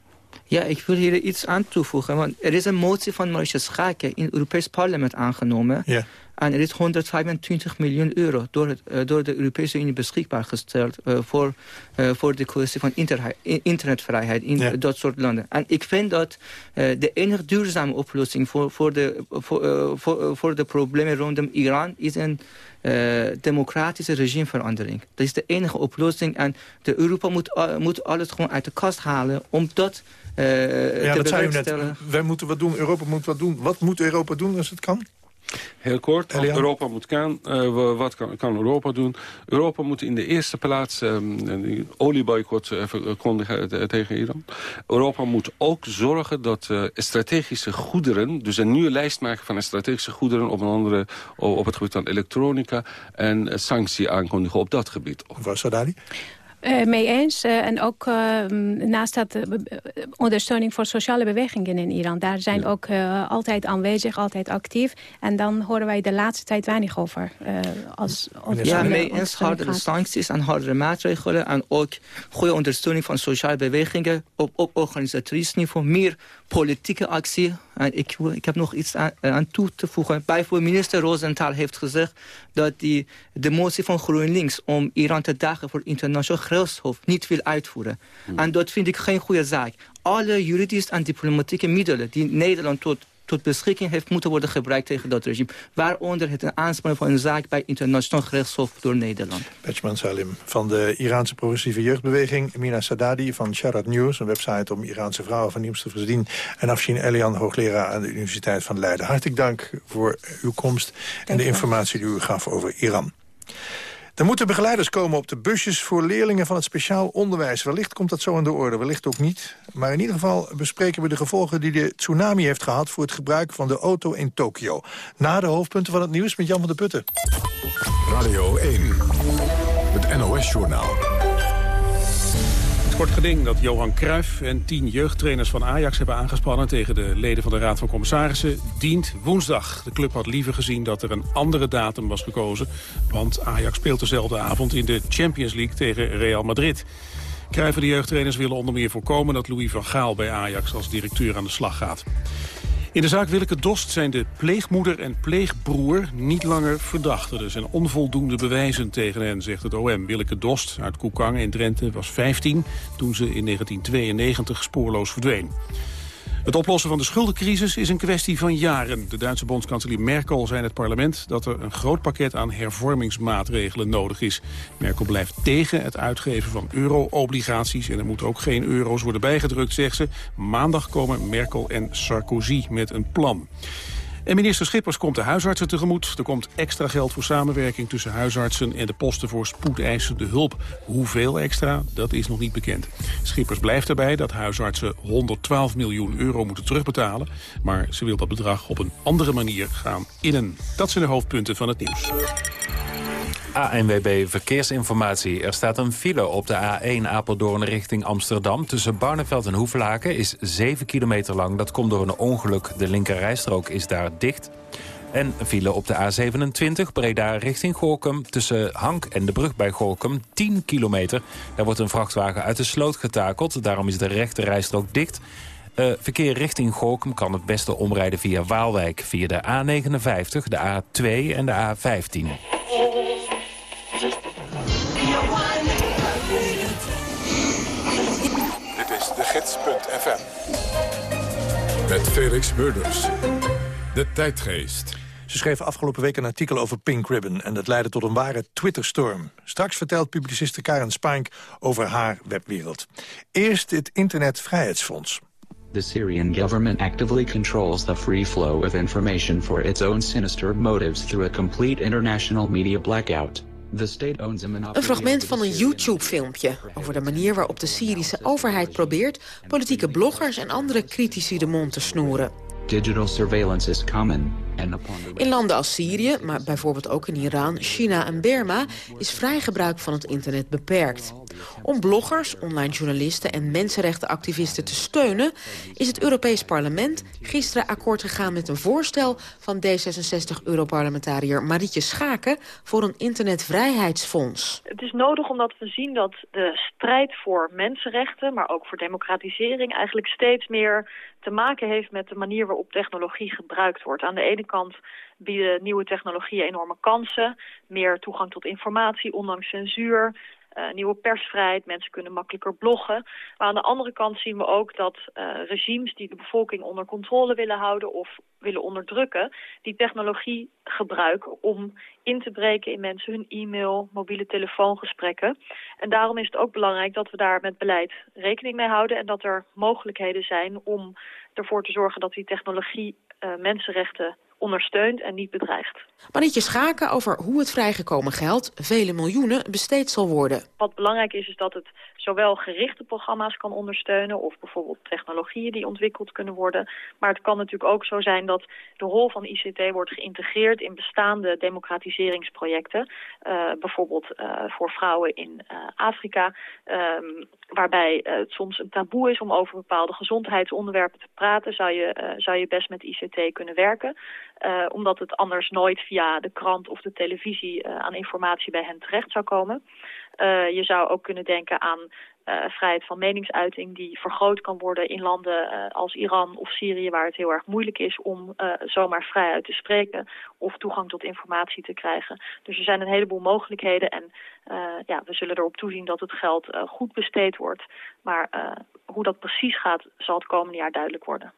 Ja, ik wil hier iets aan toevoegen. Want er is een motie van Maurice Schaake in het Europees Parlement aangenomen. Ja. En er is 125 miljoen euro door, het, eh, door de Europese Unie beschikbaar gesteld... eh, voor, eh, voor de kwestie van internetvrijheid in Ja. dat soort landen. En ik vind dat de enige duurzame oplossing voor, voor, de, voor, voor, voor de problemen rondom Iran... is een democratische regimeverandering. Dat is de enige oplossing. En de Europa moet, moet alles gewoon uit de kast halen om dat Ja, te dat zei u net. Wij moeten wat doen, Europa moet wat doen. Wat moet Europa doen als het kan? Heel kort? Europa moet kan, eh, wa- wat kan, kan Europa doen? Europa moet in de eerste plaats um, een olieboycott eh, verkondigen eh, tegen Iran. Europa moet ook zorgen dat eh, strategische goederen... dus een nieuwe lijst maken van strategische goederen... op, een andere, op het gebied van elektronica... en eh, sanctie aankondigen op dat gebied. Mevrouw Sadali? Eh, mee eens. Eh, en ook eh, naast dat ondersteuning voor sociale bewegingen in Iran. Daar zijn ook eh, altijd aanwezig, altijd actief. En dan horen wij de laatste tijd weinig over. eh, als, als Ja, mee eens hardere sancties en hardere maatregelen. En ook goede ondersteuning van sociale bewegingen op, op organisatorisch niveau. Meer politieke actie. En ik, ik heb nog iets aan, aan toe te voegen. Bijvoorbeeld minister Rosenthal heeft gezegd dat die de motie van GroenLinks om Iran te dagen voor internationaal gerechtshof niet wil uitvoeren. En dat vind ik geen goede zaak. Alle juridische en diplomatieke middelen die Nederland tot tot beschikking heeft moeten worden gebruikt tegen dat regime. Waaronder het aanspannen van een zaak bij internationaal gerechtshof door Nederland. Pejman Salim van de Iraanse progressieve jeugdbeweging. Mina Sadadi van Sharat News, een website om Iraanse vrouwen van nieuwste verzien. En Afshin Elian, hoogleraar aan de Universiteit van Leiden. Hartelijk dank voor uw komst en de informatie die u gaf over Iran. Er moeten begeleiders komen op de busjes voor leerlingen van het speciaal onderwijs. Wellicht komt dat zo aan de orde, wellicht ook niet. Maar in ieder geval bespreken we de gevolgen die de tsunami heeft gehad... voor het gebruik van de auto in Tokio. Na de hoofdpunten van het nieuws met Jan van der Putten. Radio 1, het NOS-journaal. Het kort geding dat Johan Cruijff en tien jeugdtrainers van Ajax hebben aangespannen tegen de leden van de Raad van Commissarissen dient woensdag. De club had liever gezien dat er een andere datum was gekozen, want Ajax speelt dezelfde avond in de Champions League tegen Real Madrid. Cruijff en de jeugdtrainers willen onder meer voorkomen dat Louis van Gaal bij Ajax als directeur aan de slag gaat. In de zaak Willeke Dost zijn de pleegmoeder en pleegbroer niet langer verdachten. Er zijn onvoldoende bewijzen tegen hen, zegt het OM. Willeke Dost uit Koekang in Drenthe was 15 toen ze in 1992 spoorloos verdween. Het oplossen van de schuldencrisis is een kwestie van jaren. De Duitse bondskanselier Merkel zei in het parlement dat er een groot pakket aan hervormingsmaatregelen nodig is. Merkel blijft tegen het uitgeven van euro-obligaties en er moeten ook geen euro's worden bijgedrukt, zegt ze. Maandag komen Merkel en Sarkozy met een plan. En minister Schippers komt de huisartsen tegemoet. Er komt extra geld voor samenwerking tussen huisartsen en de posten voor spoedeisende hulp. Hoeveel extra, dat is nog niet bekend. Schippers blijft erbij dat huisartsen 112 miljoen euro moeten terugbetalen. Maar ze wil dat bedrag op een andere manier gaan innen. Dat zijn de hoofdpunten van het nieuws. ANWB Verkeersinformatie. Er staat een file op de A1 Apeldoorn richting Amsterdam. Tussen Barneveld en Hoevelaken is 7 kilometer lang. Dat komt door een ongeluk. De linkerrijstrook is daar dicht. En file op de A27 Breda richting Gorkum. Tussen Hank en de brug bij Gorkum 10 kilometer. Daar wordt een vrachtwagen uit de sloot getakeld. Daarom is de rechterrijstrook dicht. Eh, verkeer richting Gorkum kan het beste omrijden via Waalwijk. Via de A59, de A2 en de A15. Met Felix Murders. De tijdgeest. Ze schreef afgelopen week een artikel over Pink Ribbon... en dat leidde tot een ware Twitterstorm. Straks vertelt publiciste Karen Spink over haar webwereld. Eerst het Internet Vrijheidsfonds. The Syrian government actively controls the free flow of information for its own sinister motives through a complete international media blackout. Een fragment van een YouTube-filmpje over de manier waarop de Syrische overheid probeert politieke bloggers en andere critici de mond te snoeren. Digital surveillance is common, In landen als Syrië, maar bijvoorbeeld ook in Iran, China en Burma is vrij gebruik van het internet beperkt. Om bloggers, online journalisten en mensenrechtenactivisten te steunen... is het Europees Parlement gisteren akkoord gegaan met een voorstel... van D66-europarlementariër Marietje Schaken voor een internetvrijheidsfonds. Het is nodig omdat we zien dat de strijd voor mensenrechten... maar ook voor democratisering eigenlijk steeds meer te maken heeft met de manier waarop technologie gebruikt wordt. Aan de ene kant bieden nieuwe technologieën enorme kansen. Meer toegang tot informatie, ondanks censuur. Uh, nieuwe persvrijheid, mensen kunnen makkelijker bloggen. Maar aan de andere kant zien we ook dat uh, regimes die de bevolking onder controle willen houden of willen onderdrukken, die technologie gebruiken om in te breken in mensen hun e-mail, mobiele telefoongesprekken. En daarom is het ook belangrijk dat we daar met beleid rekening mee houden en dat er mogelijkheden zijn om ervoor te zorgen dat die technologie uh, mensenrechten ondersteunt en niet bedreigt. Marietje Schaken over hoe het vrijgekomen geld, vele miljoenen, besteed zal worden. Wat belangrijk is, is dat het zowel gerichte programma's kan ondersteunen... of bijvoorbeeld technologieën die ontwikkeld kunnen worden. Maar het kan natuurlijk ook zo zijn dat de rol van ICT wordt geïntegreerd... in bestaande democratiseringsprojecten. Uh, bijvoorbeeld uh, voor vrouwen in uh, Afrika... Um, waarbij het soms een taboe is om over bepaalde gezondheidsonderwerpen te praten... zou je, zou je best met ICT kunnen werken. Uh, omdat het anders nooit via de krant of de televisie uh, aan informatie bij hen terecht zou komen. Uh, je zou ook kunnen denken aan uh, vrijheid van meningsuiting die vergroot kan worden in landen uh, als Iran of Syrië waar het heel erg moeilijk is om uh, zomaar vrij uit te spreken of toegang tot informatie te krijgen. Dus er zijn een heleboel mogelijkheden en ja, we zullen erop toezien dat het geld goed besteed wordt. Maar hoe dat precies gaat zal het komende jaar duidelijk worden.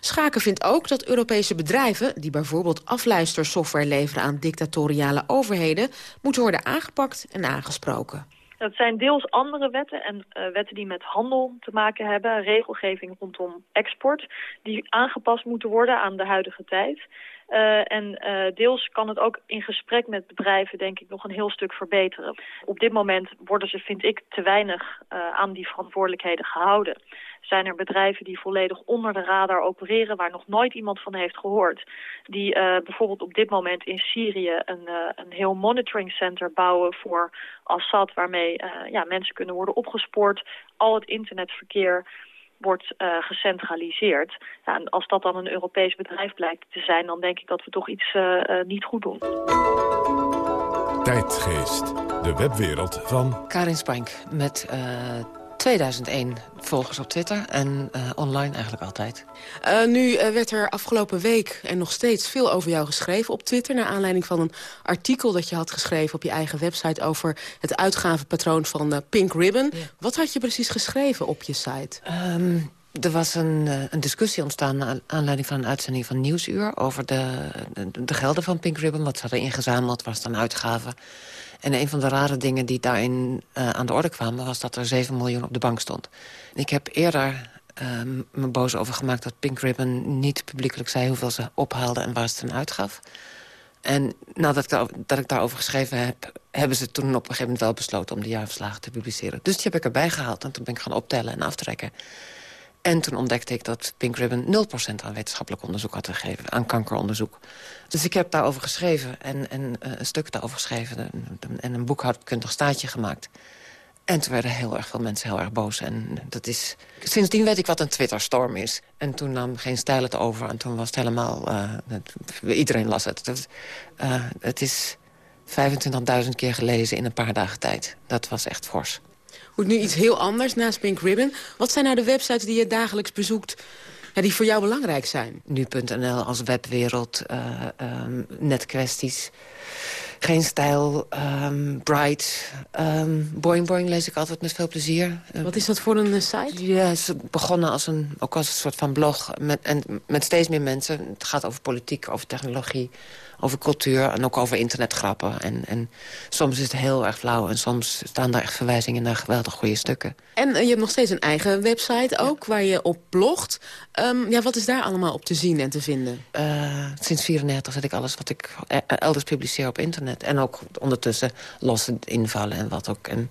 Schaken vindt ook dat Europese bedrijven die bijvoorbeeld afluistersoftware leveren aan dictatoriale overheden moeten worden aangepakt en aangesproken. Dat zijn deels andere wetten en uh, wetten die met handel te maken hebben. Regelgeving rondom export die aangepast moeten worden aan de huidige tijd. Uh, en uh, deels kan het ook in gesprek met bedrijven denk ik nog een heel stuk verbeteren. Op dit moment worden ze, vind ik, te weinig aan die verantwoordelijkheden gehouden. Zijn er bedrijven die volledig onder de radar opereren waar nog nooit iemand van heeft gehoord. Die bijvoorbeeld op dit moment in Syrië een, een heel monitoring center bouwen voor Assad. Waarmee ja, mensen kunnen worden opgespoord. Al het internetverkeer wordt uh, gecentraliseerd. Ja, en als dat dan een Europees bedrijf blijkt te zijn... dan denk ik dat we toch iets uh, uh, niet goed doen. Tijdgeest, de webwereld van... Karin Spank met 2001 volgers op Twitter en uh, online eigenlijk altijd. Uh, nu uh, werd er afgelopen week en nog steeds veel over jou geschreven op Twitter... naar aanleiding van een artikel dat je had geschreven op je eigen website... over het uitgavenpatroon van Pink Ribbon. Ja. Wat had je precies geschreven op je site? Um, er was een, een, discussie ontstaan naar aanleiding van een uitzending van Nieuwsuur... over de, de, de gelden van Pink Ribbon, wat ze hadden ingezameld, was dan uitgaven... En een van de rare dingen die daarin uh, aan de orde kwamen... was dat er 7 miljoen op de bank stond. Ik heb eerder uh, me boos over gemaakt dat Pink Ribbon niet publiekelijk zei... hoeveel ze ophaalden en waar ze het aan uitgaf. En nadat dat ik daarover geschreven heb... hebben ze toen op een gegeven moment wel besloten om de jaarverslagen te publiceren. Dus die heb ik erbij gehaald en toen ben ik gaan optellen en aftrekken. En toen ontdekte ik dat Pink Ribbon 0% aan wetenschappelijk onderzoek had gegeven. Aan kankeronderzoek. Dus ik heb daarover geschreven en, en uh, een stuk daarover geschreven. En, en een boekhoudkundig staatje gemaakt. En toen werden heel erg veel mensen heel erg boos. En dat is... Sindsdien weet ik wat een Twitterstorm is. En toen nam geen stijl het over. En toen was het helemaal... Het, iedereen las het. Het, het is 25.000 keer gelezen in een paar dagen tijd. Dat was echt fors. Goed, nu iets heel anders naast Pink Ribbon. Wat zijn nou de websites die je dagelijks bezoekt... Ja, die voor jou belangrijk zijn? Nu.nl als webwereld, uh, um, netkwesties, geen stijl, um, Bright. Um, Boing Boing lees ik altijd met veel plezier. Wat is dat voor een site? Ja, is begonnen als een, ook als een soort van blog. Met, en met steeds meer mensen. Het gaat over politiek, over technologie over cultuur en ook over internetgrappen. En, en soms is het heel erg flauw en soms staan daar echt verwijzingen naar geweldig goede stukken. En uh, je hebt nog steeds een eigen website ook, ja. waar je op blogt. Um, ja, wat is daar allemaal op te zien en te vinden? Uh, sinds 94 zet ik alles wat ik elders publiceer op internet. En ook ondertussen losse invallen en wat ook. En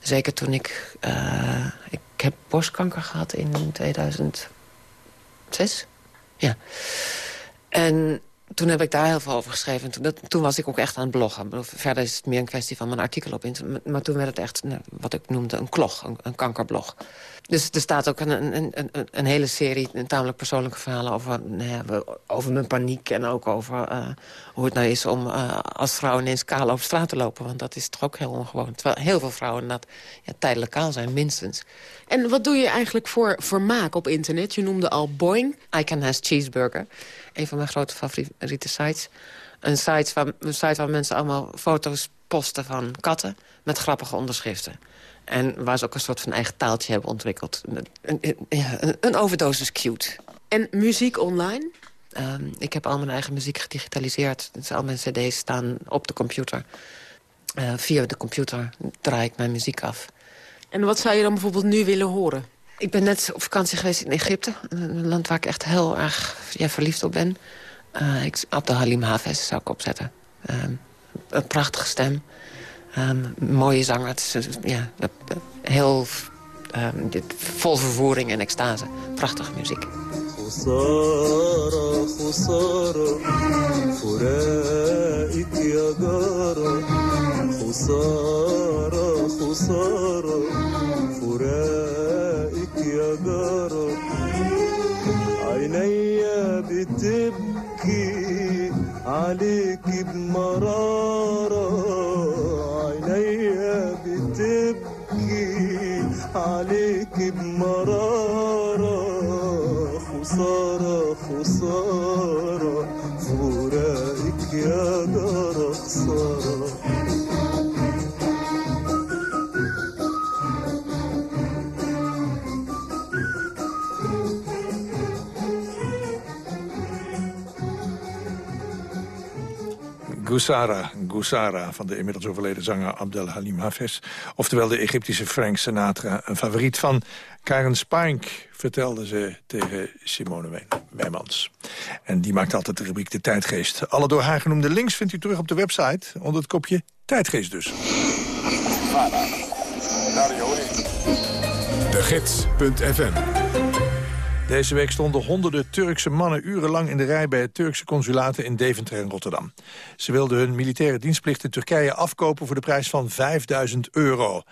zeker toen ik... Uh, ik heb borstkanker gehad in 2006. Ja. En toen heb ik daar heel veel over geschreven. Toen, dat, toen was ik ook echt aan het bloggen. Verder is het meer een kwestie van mijn artikel op internet. Maar toen werd het echt nou, wat ik noemde een klog, een, een kankerblog. Dus er staat ook een, een, een, een hele serie tamelijk persoonlijke verhalen... over, nou ja, over mijn paniek en ook over uh, hoe het nou is... om uh, als vrouw ineens kaal over straat te lopen. Want dat is toch ook heel ongewoon. Terwijl heel veel vrouwen dat ja, tijdelijk kaal zijn, minstens. En wat doe je eigenlijk voor vermaak op internet? Je noemde al Boing. I Can Has Cheeseburger. Een van mijn grote favoriete sites. Een site, waar, een site waar mensen allemaal foto's posten van katten... met grappige onderschriften. En waar ze ook een soort van eigen taaltje hebben ontwikkeld. Een, een, een overdosis cute. En muziek online? Um, ik heb al mijn eigen muziek gedigitaliseerd. Dus al mijn cd's staan op de computer. Uh, via de computer draai ik mijn muziek af. En wat zou je dan bijvoorbeeld nu willen horen? Ik ben net op vakantie geweest in Egypte. Een land waar ik echt heel erg ja, verliefd op ben. Uh, ik, Abdel Halim Hafez zou ik opzetten. Um, een prachtige stem. Um, mooie zanger. Het is, ja, heel um, vol vervoering en extase. Prachtige muziek. خسارة خسارة فراقك يا جارة خسارة خسارة فراقك يا جارة عينيا بتبكي عليك بمرارة. عينيا بتبكي عليك بمرارة. خسارة خسارة. فراقك يا جارة Gusara, Gusara van de inmiddels overleden zanger Abdel Halim Hafez. Oftewel de Egyptische Frank Sinatra. Een favoriet van Karen Spink, vertelde ze tegen Simone Wijmans. En die maakt altijd de rubriek De Tijdgeest. Alle door haar genoemde links vindt u terug op de website... onder het kopje Tijdgeest dus. De Gids.fm deze week stonden honderden Turkse mannen urenlang in de rij... bij het Turkse consulaten in Deventer en Rotterdam. Ze wilden hun militaire dienstplicht in Turkije afkopen... voor de prijs van 5000 euro.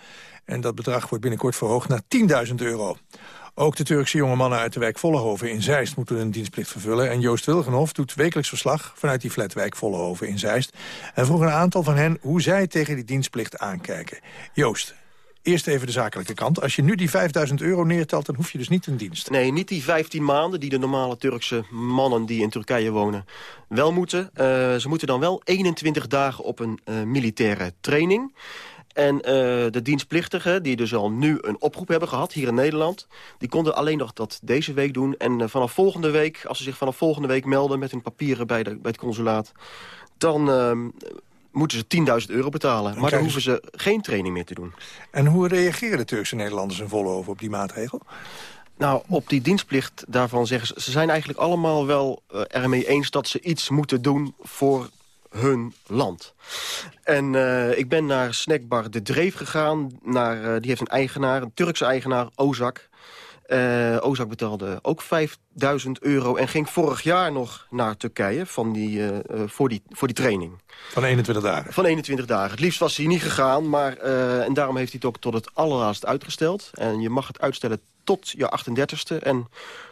En dat bedrag wordt binnenkort verhoogd naar 10.000 euro. Ook de Turkse jonge mannen uit de wijk Vollenhoven in Zeist... moeten hun dienstplicht vervullen. En Joost Wilgenhof doet wekelijks verslag vanuit die flatwijk Vollenhoven in Zeist. En vroeg een aantal van hen hoe zij tegen die dienstplicht aankijken. Joost, Eerst even de zakelijke kant. Als je nu die 5000 euro neertelt, dan hoef je dus niet in dienst. Nee, niet die 15 maanden die de normale Turkse mannen die in Turkije wonen wel moeten. Uh, ze moeten dan wel 21 dagen op een uh, militaire training. En uh, de dienstplichtigen, die dus al nu een oproep hebben gehad hier in Nederland... die konden alleen nog dat deze week doen. En vanaf volgende week, als ze zich vanaf volgende week melden... met hun papieren bij, de, bij het consulaat... dan ehm, moeten ze 10.000 euro betalen. Maar dan hoeven ze geen training meer te doen. En hoe reageren de Turkse Nederlanders in Vollenhoven op die maatregel? Nou, op die dienstplicht daarvan zeggen ze... ze zijn eigenlijk allemaal wel uh, ermee eens dat ze iets moeten doen voor hun land. En uh, ik ben naar snackbar De Dreef gegaan. Naar, uh, die heeft een eigenaar, een Turkse eigenaar, Ozak. Uh, Ozak betaalde ook 5000 euro en ging vorig jaar nog naar Turkije van die, uh, voor, die, voor die training. Van 21 dagen? Van 21 dagen. Het liefst was hij niet gegaan, maar, uh, en daarom heeft hij het ook tot het allerlaatst uitgesteld. En je mag het uitstellen tot je 38ste. En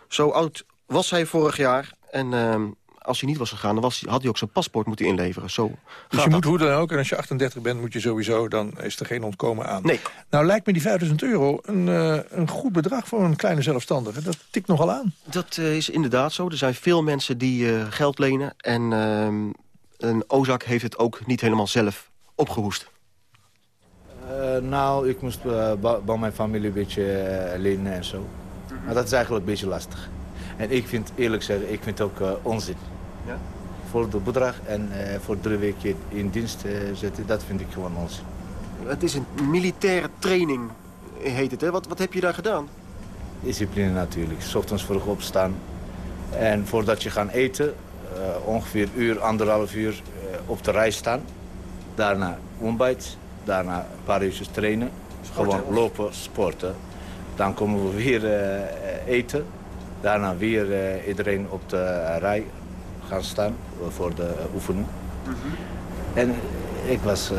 zo oud was hij vorig jaar. En ehm, als hij niet was gegaan, dan was, had hij ook zijn paspoort moeten inleveren. Zo dus je moet hoe dan ook, en als je 38 bent, moet je sowieso, dan is er geen ontkomen aan. Nee. Nou lijkt me die 5000 euro een, uh, een goed bedrag voor een kleine zelfstandige. Dat tikt nogal aan. Dat uh, is inderdaad zo. Er zijn veel mensen die uh, geld lenen. En een Ozak heeft het ook niet helemaal zelf opgehoest. nou, ik moest bij mijn familie een beetje lenen en zo. Maar dat is eigenlijk een beetje lastig. En ik vind, eerlijk zeggen, ik vind het ook uh, onzin. Ja? Voor het bedrag en uh, voor drie weken in dienst uh, zetten, dat vind ik gewoon onzin. Het is een militaire training, heet het. Hè? Wat, wat heb je daar gedaan? Discipline natuurlijk. S ochtends vroeg opstaan. En voordat je gaat eten, ongeveer een uur, anderhalf uur op de rij staan. Daarna ontbijt. Daarna een paar uurtjes trainen. Sporten. Gewoon lopen, sporten. Dan komen we weer eten. Daarna weer iedereen op de rij. Gaan staan voor de oefening. En ik was eh,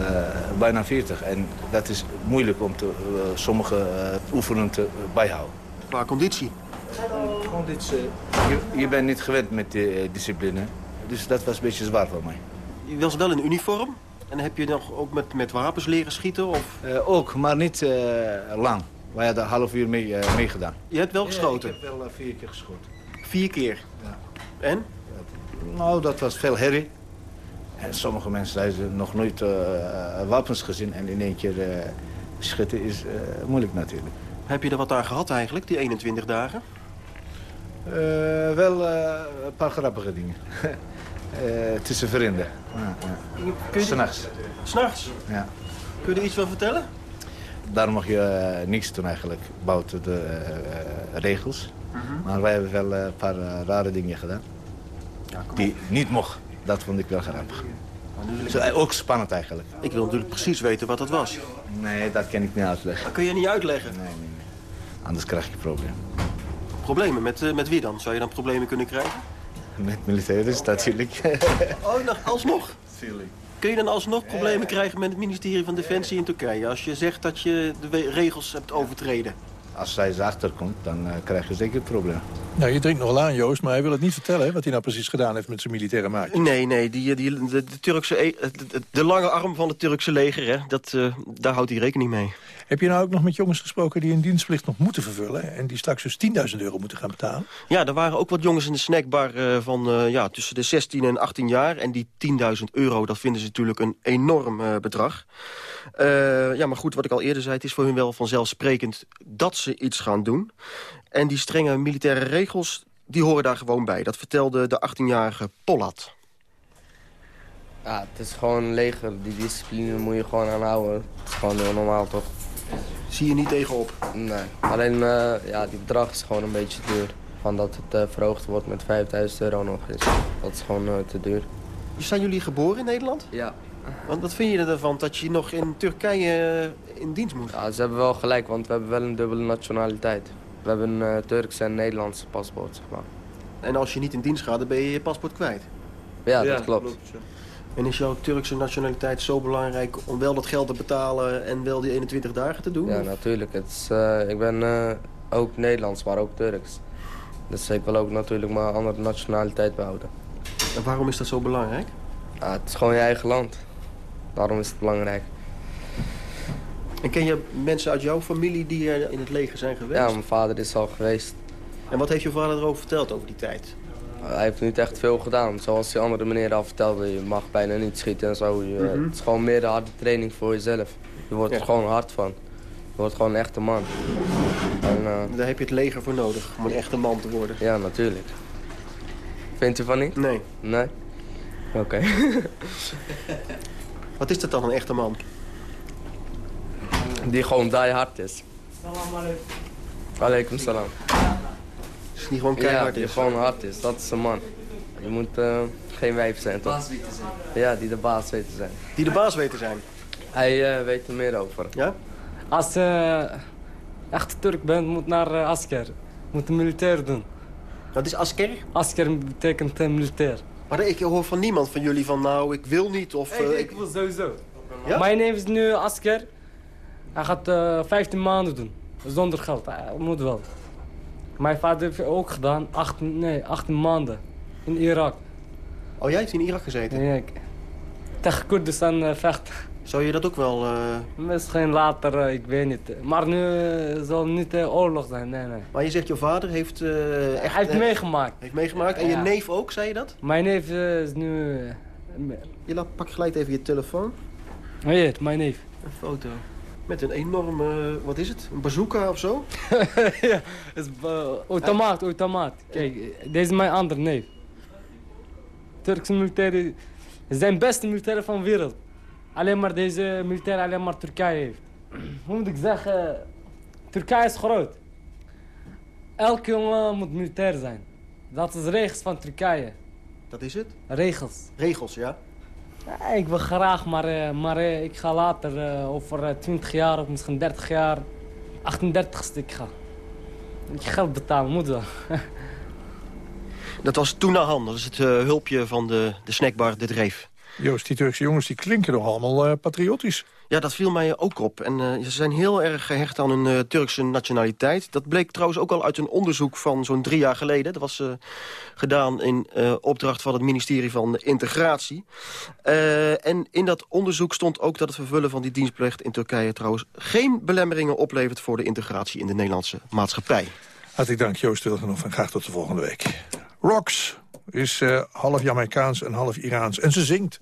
bijna 40 en dat is moeilijk om te, eh, sommige eh, oefenen te bijhouden. Qua conditie? Conditie. Je, je bent niet gewend met die discipline, dus dat was een beetje zwaar voor mij. Je was wel in uniform. En heb je nog ook met, met wapens leren schieten? Of? Eh, ook, maar niet eh, lang. Wij hadden een half uur mee, eh, meegedaan. Je hebt wel geschoten? ik heb wel eh, vier keer geschoten. Vier keer? Ja. En? Nou, dat was veel herrie. En sommige mensen hebben nog nooit eh, wapens gezien. En in één keer eh, schieten is eh, moeilijk natuurlijk. Heb je er wat aan gehad eigenlijk, die 21 dagen? Eh, wel eh, een paar grappige dingen. [laughs] Eh, tussen vrienden. Ja, ja. S'nachts. S'nachts? Ja. Kun je er iets van vertellen? Daar mag je eh, niks doen eigenlijk, buiten de eh, eh, regels. Mhm. Maar wij hebben wel eh, een paar eh, rare dingen gedaan. Die niet mochten. Dat vond ik wel grappig. Zo, eh, ook spannend eigenlijk. Ik wil natuurlijk precies weten wat dat was. Nee, dat kan ik niet uitleggen. Dat kun je niet uitleggen? Nee, nee, nee. Anders krijg je problemen. Problemen? Met, eh, met wie dan? Zou je dan problemen kunnen krijgen? Met militairen natuurlijk. [laughs] Oh, nog, alsnog? Tuurlijk. Kun je dan alsnog problemen krijgen met het ministerie van Defensie in Turkije... als je zegt dat je de regels hebt overtreden? Als zij ze achterkomt, dan eh, krijg je zeker een probleem. Nou, je drinkt nogal aan, Joost, maar hij wil het niet vertellen... hè, wat hij nou precies gedaan heeft met zijn militaire maatje. Nee, nee, die, die, de, de, Turkse, e- de, de lange arm van het Turkse leger, hè, dat, eh, daar houdt hij rekening mee. Heb je nou ook nog met jongens gesproken die een dienstplicht nog moeten vervullen... en die straks dus 10.000 euro moeten gaan betalen? Ja, er waren ook wat jongens in de snackbar eh, van eh, ja, tussen de 16 en 18 jaar. En die 10.000 euro, dat vinden ze natuurlijk een enorm eh, bedrag. Eh, ja, maar goed, wat ik al eerder zei, het is voor hun wel vanzelfsprekend dat ze iets gaan doen. En die strenge militaire regels, die horen daar gewoon bij. Dat vertelde de 18-jarige Pollat. Ja, het is gewoon leger. Die discipline moet je gewoon aanhouden. Het is gewoon heel normaal, toch? Zie je niet tegenop? Nee. Alleen, eh, ja, die bedrag is gewoon een beetje duur. Van dat het eh, verhoogd wordt met 5000 euro nog eens. Dat is gewoon eh, te duur. Zijn jullie geboren in Nederland? Ja. Want wat vind je ervan dat je nog in Turkije in dienst moet? Ja, ze hebben wel gelijk, want we hebben wel een dubbele nationaliteit. We hebben een uh, Turks en Nederlands paspoort, zeg maar. En als je niet in dienst gaat, dan ben je je paspoort kwijt? Ja, dat klopt. En is jouw Turkse nationaliteit zo belangrijk om wel dat geld te betalen en wel die 21 dagen te doen? Ja, Of- natuurlijk. Het is, eh, ik ben eh, ook Nederlands, maar ook Turks. Dus ik wil ook natuurlijk mijn andere nationaliteit behouden. En waarom is dat zo belangrijk? Ja, het is gewoon je eigen land. Daarom is het belangrijk. En ken je mensen uit jouw familie die in het leger zijn geweest? Ja, mijn vader is al geweest. En wat heeft je vader erover verteld over die tijd? Hij heeft niet echt veel gedaan. Zoals die andere meneer al vertelde, je mag bijna niet schieten en zo. Je- Mhm. Het is gewoon meer de harde training voor jezelf. Je wordt er gewoon hard van. Je wordt gewoon een echte man. En, eh, Daar heb je het leger voor nodig om een echte man te worden. ja, natuurlijk. Vindt u van niet? Nee. Nee? Oké. [laughs] Wat is dat dan, een echte man? die gewoon die hard is. Alaikum salam. Is die gewoon keihard ja, die is? gewoon hard is. Dat is een man. Je moet eh, geen wijf zijn, toch? Baas weet te zijn. Ja, die de baas weet te zijn. Die de baas weet te zijn? Hij eh, weet er meer over. Ja? Als je echt Turk bent, moet naar uh, asker. Moet militair doen. Wat is asker? Asker betekent uh, militair. Maar ik hoor van niemand van jullie van nou, ik wil niet of... ik, ik wil sowieso. Ja? Mijn neef is nu asker. Hij gaat uh, 15 maanden doen. Zonder geld. Hij moet wel. Mijn vader heeft ook gedaan. 18, nee, 18 maanden. In Irak. Oh, jij hebt in Irak gezeten? Ja, ik... Tegen Koerdistan uh, vechten. Zou je dat ook wel... Uh... Misschien later, uh, ik weet niet. Maar nu zal het niet oorlog zijn, nee, nee. Maar je zegt, je vader heeft echt... Hij heeft meegemaakt. Heeft meegemaakt. En je neef ook, zei je dat? Mijn neef is nu... Je laat, pak gelijk even je telefoon. Hier, mijn neef. Een foto. Met een enorme, wat is het? Een bazooka of zo? [laughs] ja, het is automaat, automaat. Kijk, deze is mijn andere neef. Turkse militairen zijn beste militairen van de wereld. Alleen maar deze militair alleen maar Turkije heeft. [clears throat] Hoe moet ik zeggen? Turkije is groot. Elke jongen moet militair zijn. Dat is regels van Turkije. Dat is het? Regels. Regels, ja? Ja ik wil graag, maar, maar ik ga later, over 20 jaar of misschien 30 jaar, 38 stuk gaan. Ik geld betalen, moet wel. [laughs] Dat was Tunahan, dat is het eh, hulpje van de, de snackbar De Dreef. Joost, die Turkse jongens die klinken nog allemaal eh, patriotisch. Ja, dat viel mij ook op. En eh, ze zijn heel erg gehecht aan hun eh, Turkse nationaliteit. Dat bleek trouwens ook al uit een onderzoek van zo'n drie jaar geleden. Dat was eh, gedaan in opdracht van het ministerie van Integratie. En in dat onderzoek stond ook dat het vervullen van die dienstplicht in Turkije... trouwens geen belemmeringen oplevert voor de integratie in de Nederlandse maatschappij. Hartelijk dank, Joost Wilgenhoff, en graag tot de volgende week. Rox is half Jamaicaans en half Iraans. En ze zingt.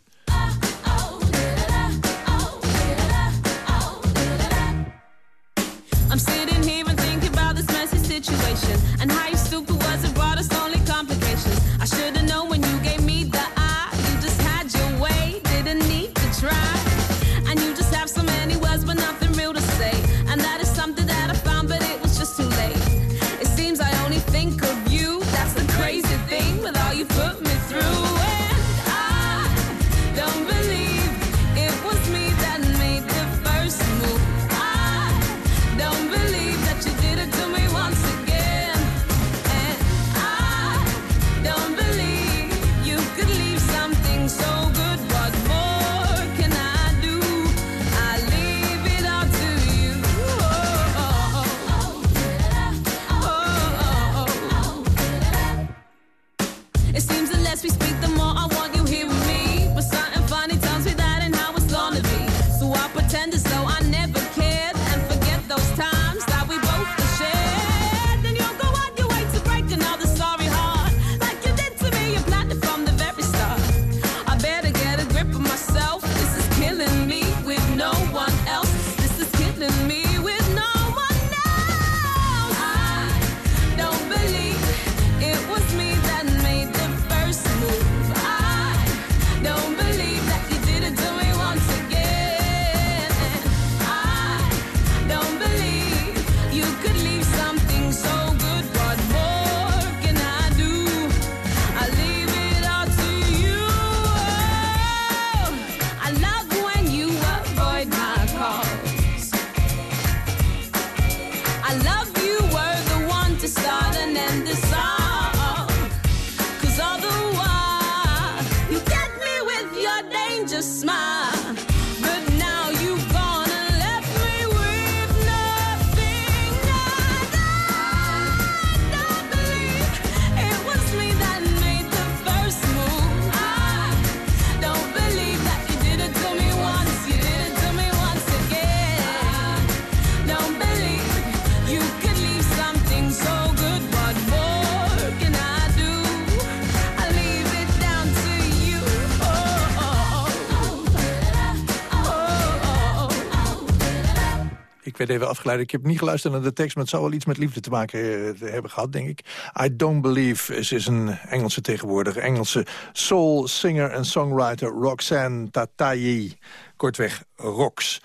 Even afgeleid. Ik heb niet geluisterd naar de tekst, maar het zou wel iets met liefde te maken eh, hebben gehad, denk ik. I Don't Believe ze is een Engelse tegenwoordige Engelse soul singer en songwriter Roxanne Tatayi. Kortweg Rox.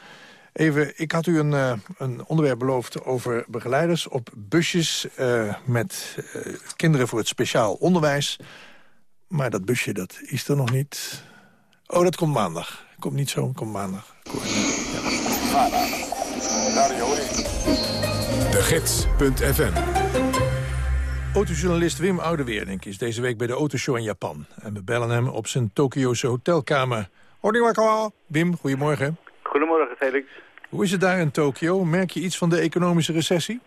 Even, ik had u een, eh, een onderwerp beloofd over begeleiders op busjes eh, met kinderen voor het speciaal onderwijs. Maar dat busje, dat is er nog niet. Oh, dat komt maandag. Komt niet zo, komt maandag. De Gids.fm Autojournalist Wim Oudeweerdink is deze week bij de autoshow in Japan. En we bellen hem op zijn Tokio'se hotelkamer. Konnichiwa. Wim, goedemorgen. Goedemorgen, Felix. Hoe is het daar in Tokio? Merk je iets van de economische recessie?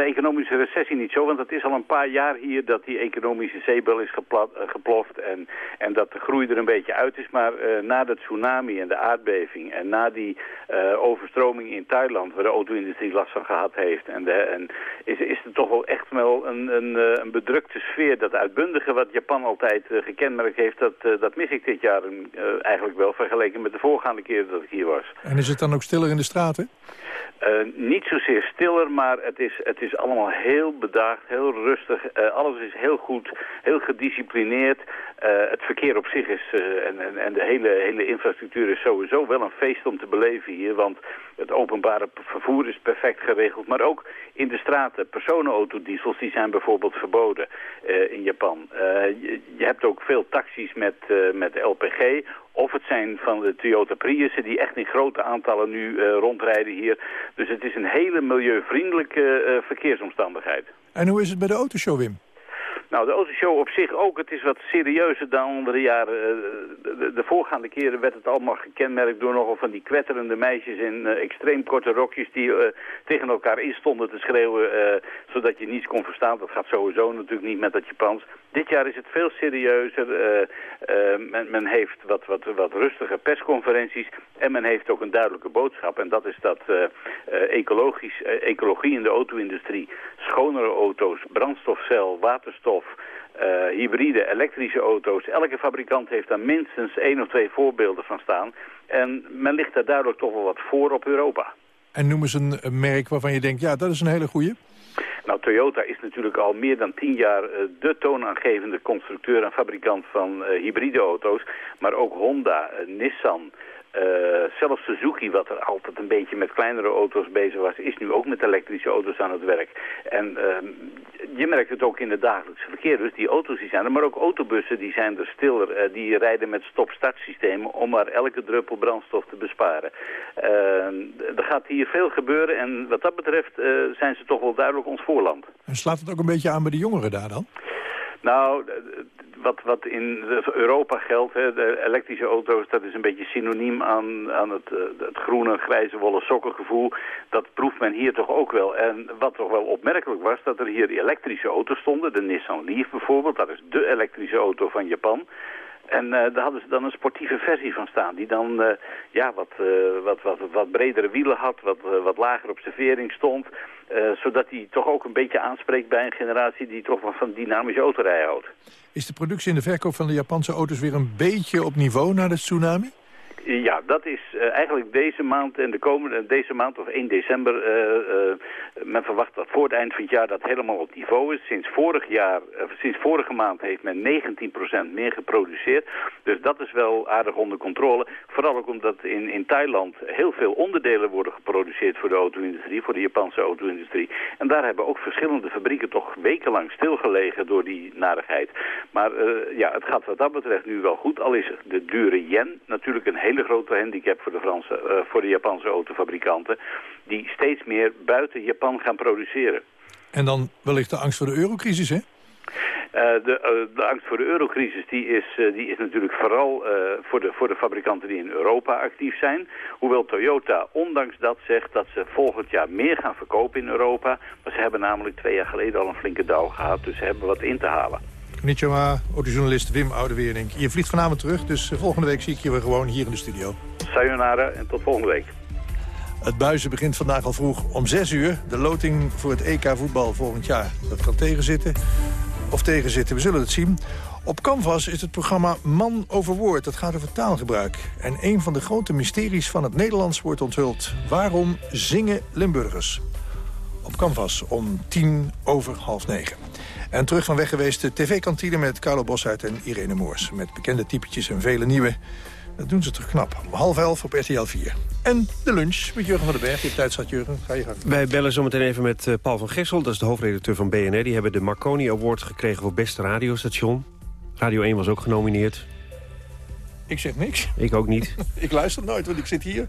De economische recessie niet zo, want het is al een paar jaar hier dat die economische zeebel is geplat, eh, geploft en, en dat de groei er een beetje uit is. Maar eh, na de tsunami en de aardbeving en na die eh, overstroming in Thailand, waar de auto-industrie last van gehad heeft, en de, en is, is er toch wel echt wel een, een, een bedrukte sfeer. Dat uitbundige wat Japan altijd gekenmerkt heeft, dat, dat mis ik dit jaar eigenlijk wel, vergeleken met de voorgaande keer dat ik hier was. En is het dan ook stiller in de straten? Niet zozeer stiller, maar het is, het is allemaal heel bedaagd, heel rustig. Eh, alles is heel goed, heel gedisciplineerd. Eh, het verkeer op zich is, eh, en, en, en de hele, hele infrastructuur is sowieso wel een feest om te beleven hier. Want het openbare vervoer is perfect geregeld. Maar ook in de straten, personenautodiesels, die zijn bijvoorbeeld verboden in Japan. Je, je hebt ook veel taxis met, met LPG. Of het zijn van de Toyota Priussen die echt in grote aantallen nu eh, rondrijden hier. Dus het is een hele milieuvriendelijke eh, verkeersomstandigheid. En hoe is het bij de autoshow, Wim? Nou, de autoshow op zich ook. Het is wat serieuzer dan andere jaren. Eh, De, de, de voorgaande keren werd het allemaal gekenmerkt door nogal van die kwetterende meisjes in eh, extreem korte rokjes die eh, tegen elkaar in stonden te schreeuwen, zodat je niets kon verstaan. Dat gaat sowieso natuurlijk niet met dat Japans. Dit jaar is het veel serieuzer. Men, men heeft wat, wat, wat rustige persconferenties en men heeft ook een duidelijke boodschap. En dat is dat ecologisch, ecologie in de auto-industrie, schonere auto's, brandstofcel, waterstof, eh, hybride, elektrische auto's. Elke fabrikant heeft daar minstens één of twee voorbeelden van staan. En men ligt daar duidelijk toch wel wat voor op Europa. En noem eens een, merk waarvan je denkt, ja, dat is een hele goeie. Nou, Toyota is natuurlijk al meer dan tien jaar eh, de toonaangevende constructeur en fabrikant van eh, hybride auto's. Maar ook Honda, Nissan, eh, zelfs Suzuki, wat er altijd een beetje met kleinere auto's bezig was, is nu ook met elektrische auto's aan het werk. En ehm, je merkt het ook in het dagelijkse verkeer. Dus die auto's die zijn er, maar ook autobussen die zijn er stiller. Eh, die rijden met stop-start systemen om maar elke druppel brandstof te besparen. Ehm, er gaat hier veel gebeuren en wat dat betreft eh, zijn ze toch wel duidelijk ons voorland. En slaat het ook een beetje aan bij de jongeren daar dan? Nou, wat, wat in Europa geldt, hè, de elektrische auto's, dat is een beetje synoniem aan, aan het, eh, het groene, grijze, wollen sokkengevoel. Dat proeft men hier toch ook wel. En wat toch wel opmerkelijk was, dat er hier elektrische auto's stonden. De Nissan Leaf bijvoorbeeld, dat is de elektrische auto van Japan. En eh, daar hadden ze dan een sportieve versie van staan. Die dan eh, ja, wat, eh, wat, wat, wat bredere wielen had, wat, wat lager op servering stond. zodat die toch ook een beetje aanspreekt bij een generatie die toch wel van dynamische autorijden houdt. Is de productie en de verkoop van de Japanse auto's weer een beetje op niveau na de tsunami? Ja, dat is eh, eigenlijk deze maand en de komende deze maand of 1 december. eh, eh, men verwacht dat voor het eind van het jaar dat helemaal op niveau is. Sinds vorig jaar, sinds vorige maand heeft men 19% meer geproduceerd. Dus dat is wel aardig onder controle. Vooral ook omdat in, in Thailand heel veel onderdelen worden geproduceerd voor de auto-industrie, voor de Japanse auto-industrie. En daar hebben ook verschillende fabrieken toch wekenlang stilgelegen door die narigheid. Maar ja, het gaat wat dat betreft nu wel goed. Al is de dure yen natuurlijk een hele grote handicap voor de, Franse, eh, voor de Japanse autofabrikanten. Die steeds meer buiten Japan gaan produceren. En dan wellicht de angst voor de eurocrisis, hè? Eh, de, eh, de angst voor de eurocrisis die is, die is natuurlijk vooral voor, de, voor de fabrikanten die in Europa actief zijn. Hoewel Toyota ondanks dat zegt dat ze volgend jaar meer gaan verkopen in Europa. Maar ze hebben namelijk twee jaar geleden al een flinke dauw gehad. Dus ze hebben wat in te halen. Konnichiwa, autojournalist Wim Oudewerink. Je vliegt vanavond terug, dus eh, volgende week zie ik je weer gewoon hier in de studio. Sayonara en tot volgende week. Het buizen begint vandaag al vroeg om 6 uur. De loting voor het EK voetbal volgend jaar. Dat kan tegenzitten of tegenzitten, we zullen het zien. Op Canvas is het programma Man over Woord. Dat gaat over taalgebruik. En een van de grote mysteries van het Nederlands wordt onthuld. Waarom zingen Limburgers? Op Canvas om tien over half negen. En terug van weg geweest de tv-kantine met Carlo Bosuit en Irene Moors. Met bekende typetjes en vele nieuwe. Dat doen ze toch knap. Om half elf op RTL 4. En de lunch met Jurgen van den Berg. Je tijd zat, Jurgen. Ga je gang. Wij bellen zometeen even met eh, Paul van Gessel. Dat is de hoofdredacteur van BNR. Die hebben de Marconi Award gekregen voor beste radiostation. Radio 1 was ook genomineerd. Ik zeg niks. Ik ook niet. [laughs] ik luister nooit, want ik zit hier.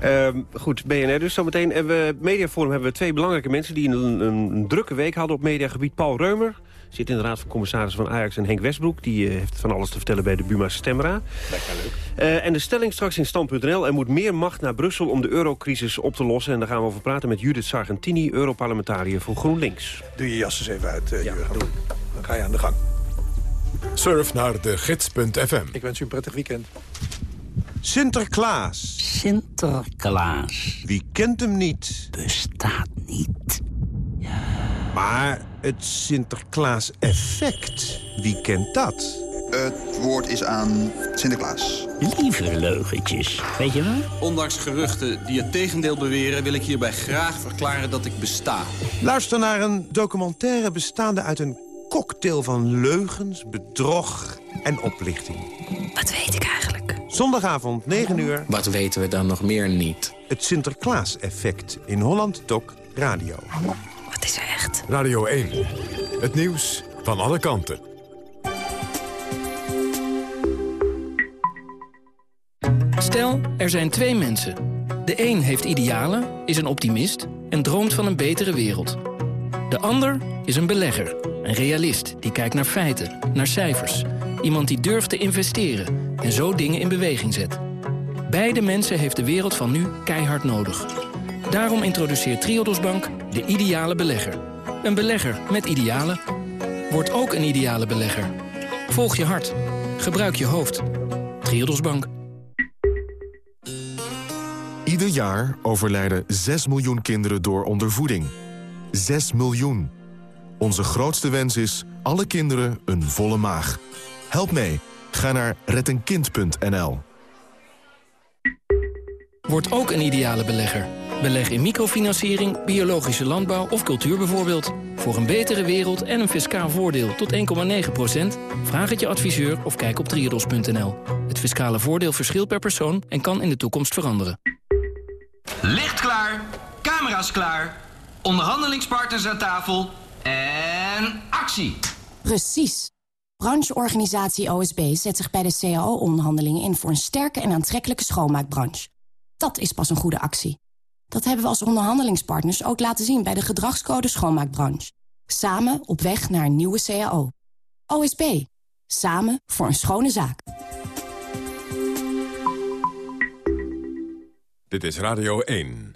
Ehm, goed, BNR dus zometeen. En we, Mediaforum hebben we twee belangrijke mensen... die een, een, drukke week hadden op mediagebied. Paul Reumer zit in de raad van commissarissen van Ajax... en Henk Westbroek, die uh, heeft van alles te vertellen bij de Buma Stemra. Lekker leuk. Uh, en de stelling straks in stand.nl. Er moet meer macht naar Brussel om de eurocrisis op te lossen. En daar gaan we over praten met Judith Sargentini... Europarlementariër voor GroenLinks. Doe je jas eens even uit, uh, ja, Jurgen. Doe. Dan ga je aan de gang. Surf naar de gids.fm. Ik wens u een prettig weekend. Sinterklaas. Sinterklaas. Wie kent hem niet? Bestaat niet. Maar het Sinterklaas-effect, wie kent dat? Het woord is aan Sinterklaas. Lieve leugentjes, weet je wel? Ondanks geruchten die het tegendeel beweren... wil ik hierbij graag verklaren dat ik besta. Luister naar een documentaire bestaande uit een cocktail van leugens, bedrog en oplichting. Wat weet ik eigenlijk? Zondagavond, 9 uur. Wat weten we dan nog meer niet? Het Sinterklaas-effect in Holland Doc Radio. Wat is er echt? Radio 1. Het nieuws van alle kanten. Stel, er zijn twee mensen. De een heeft idealen, is een optimist en droomt van een betere wereld. De ander is een belegger, een realist die kijkt naar feiten, naar cijfers. Iemand die durft te investeren en zo dingen in beweging zet. Beide mensen heeft de wereld van nu keihard nodig. Daarom introduceert Triodos Bank de ideale belegger. Een belegger met idealen. Word ook een ideale belegger. Volg je hart. Gebruik je hoofd. Triodos Bank. Ieder jaar overlijden 6 miljoen kinderen door ondervoeding. 6 miljoen. Onze grootste wens is alle kinderen een volle maag. Help mee. Ga naar rettenkind.nl. Word ook een ideale belegger. Beleg in microfinanciering, biologische landbouw of cultuur bijvoorbeeld. Voor een betere wereld en een fiscaal voordeel tot 1,9% Vraag het je adviseur of kijk op triodos.nl. Het fiscale voordeel verschilt per persoon en kan in de toekomst veranderen. Licht klaar, camera's klaar, onderhandelingspartners aan tafel en actie. Precies. Brancheorganisatie OSB zet zich bij de CAO-onderhandelingen in... voor een sterke en aantrekkelijke schoonmaakbranche. Dat is pas een goede actie. Dat hebben we als onderhandelingspartners ook laten zien... bij de gedragscode schoonmaakbranche. Samen op weg naar een nieuwe CAO. OSB. Samen voor een schone zaak. Dit is Radio 1.